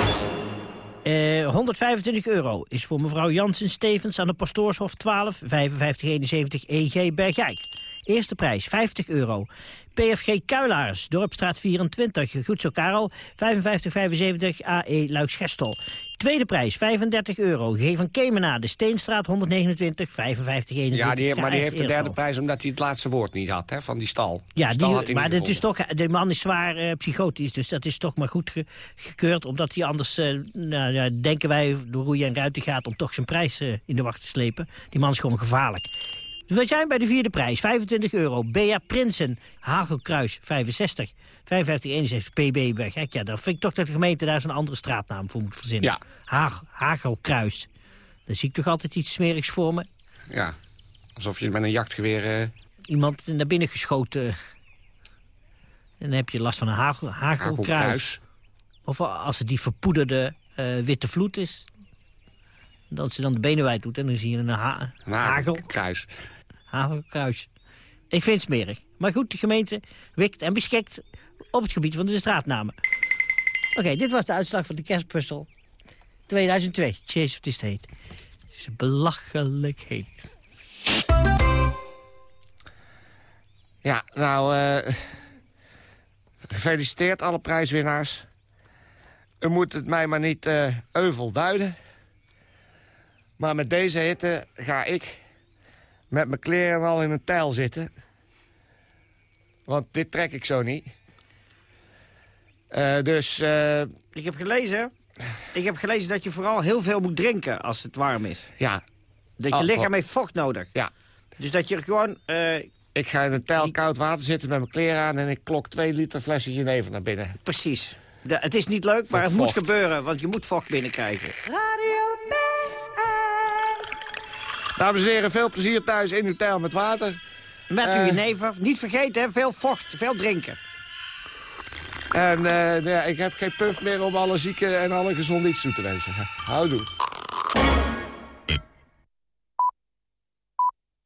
Eh, 125 euro is voor mevrouw Jansen Stevens aan de Pastoorshof 12 5571 EG Bergijk. Eerste prijs 50 euro. PFG Kuilaars, Dorpstraat 24, Goed zo Karel 5575 AE Luiksgestel. Tweede prijs 35 euro. G van Kemena, de Steenstraat 129 5521 Ja, die, maar die heeft de derde prijs omdat hij het laatste woord niet had, hè, van die stal. Ja, Stal die, maar dit is toch, de man is zwaar eh, psychotisch, dus dat is toch maar goed ge- gekeurd. Omdat hij anders, eh, nou, ja, denken wij, door roeien en ruiten gaat om toch zijn prijs eh, in de wacht te slepen. Die man is gewoon gevaarlijk. We zijn bij de vierde prijs, 25 euro. Bea Prinsen, Hagelkruis, 65. 5571 PB Bergijk. Ja, dan vind ik toch dat de gemeente daar zo'n andere straatnaam voor moet verzinnen. Ja. Hagel, Hagelkruis. Dan zie ik toch altijd iets smerigs voor me. Ja, alsof je met een jachtgeweer... eh, Iemand naar binnen geschoten. En dan heb je last van een hagel, hagelkruis. hagelkruis. Of als het die verpoederde eh, witte vloed is. Dat ze dan de benen wijd doet en dan zie je een ha Een hagel, hagelkruis. Hagelkruis. Ik vind het smerig. Maar goed, de gemeente wikt en beschikt op het gebied van de straatnamen. Oké, dit was de uitslag van de kerstpuzzel 2002. Chase of the State. Het is belachelijk heet. Ja, nou, eh, gefeliciteerd alle prijswinnaars. U moet het mij maar niet eh, euvel duiden. Maar met deze hitte ga ik met mijn kleren al in een tijl zitten. Want dit trek ik zo niet. Eh, dus eh, Ik heb gelezen... Ik heb gelezen dat je vooral heel veel moet drinken als het warm is. ja, Dat je Oh, lichaam heeft vocht nodig. ja. Dus dat je gewoon... eh, Ik ga in een tijl koud water zitten met mijn kleren aan... en ik klok twee liter flesje jenever naar binnen. precies. De- het is niet leuk, maar het moet gebeuren. Want je moet vocht binnenkrijgen. Radio. Dames en heren, veel plezier thuis in uw tijl met water. Met Eh. uw jenever. Niet vergeten, veel vocht, veel drinken. En eh, ja, ik heb geen puff meer om alle zieken en alle gezond iets toe te wensen. Houdoe.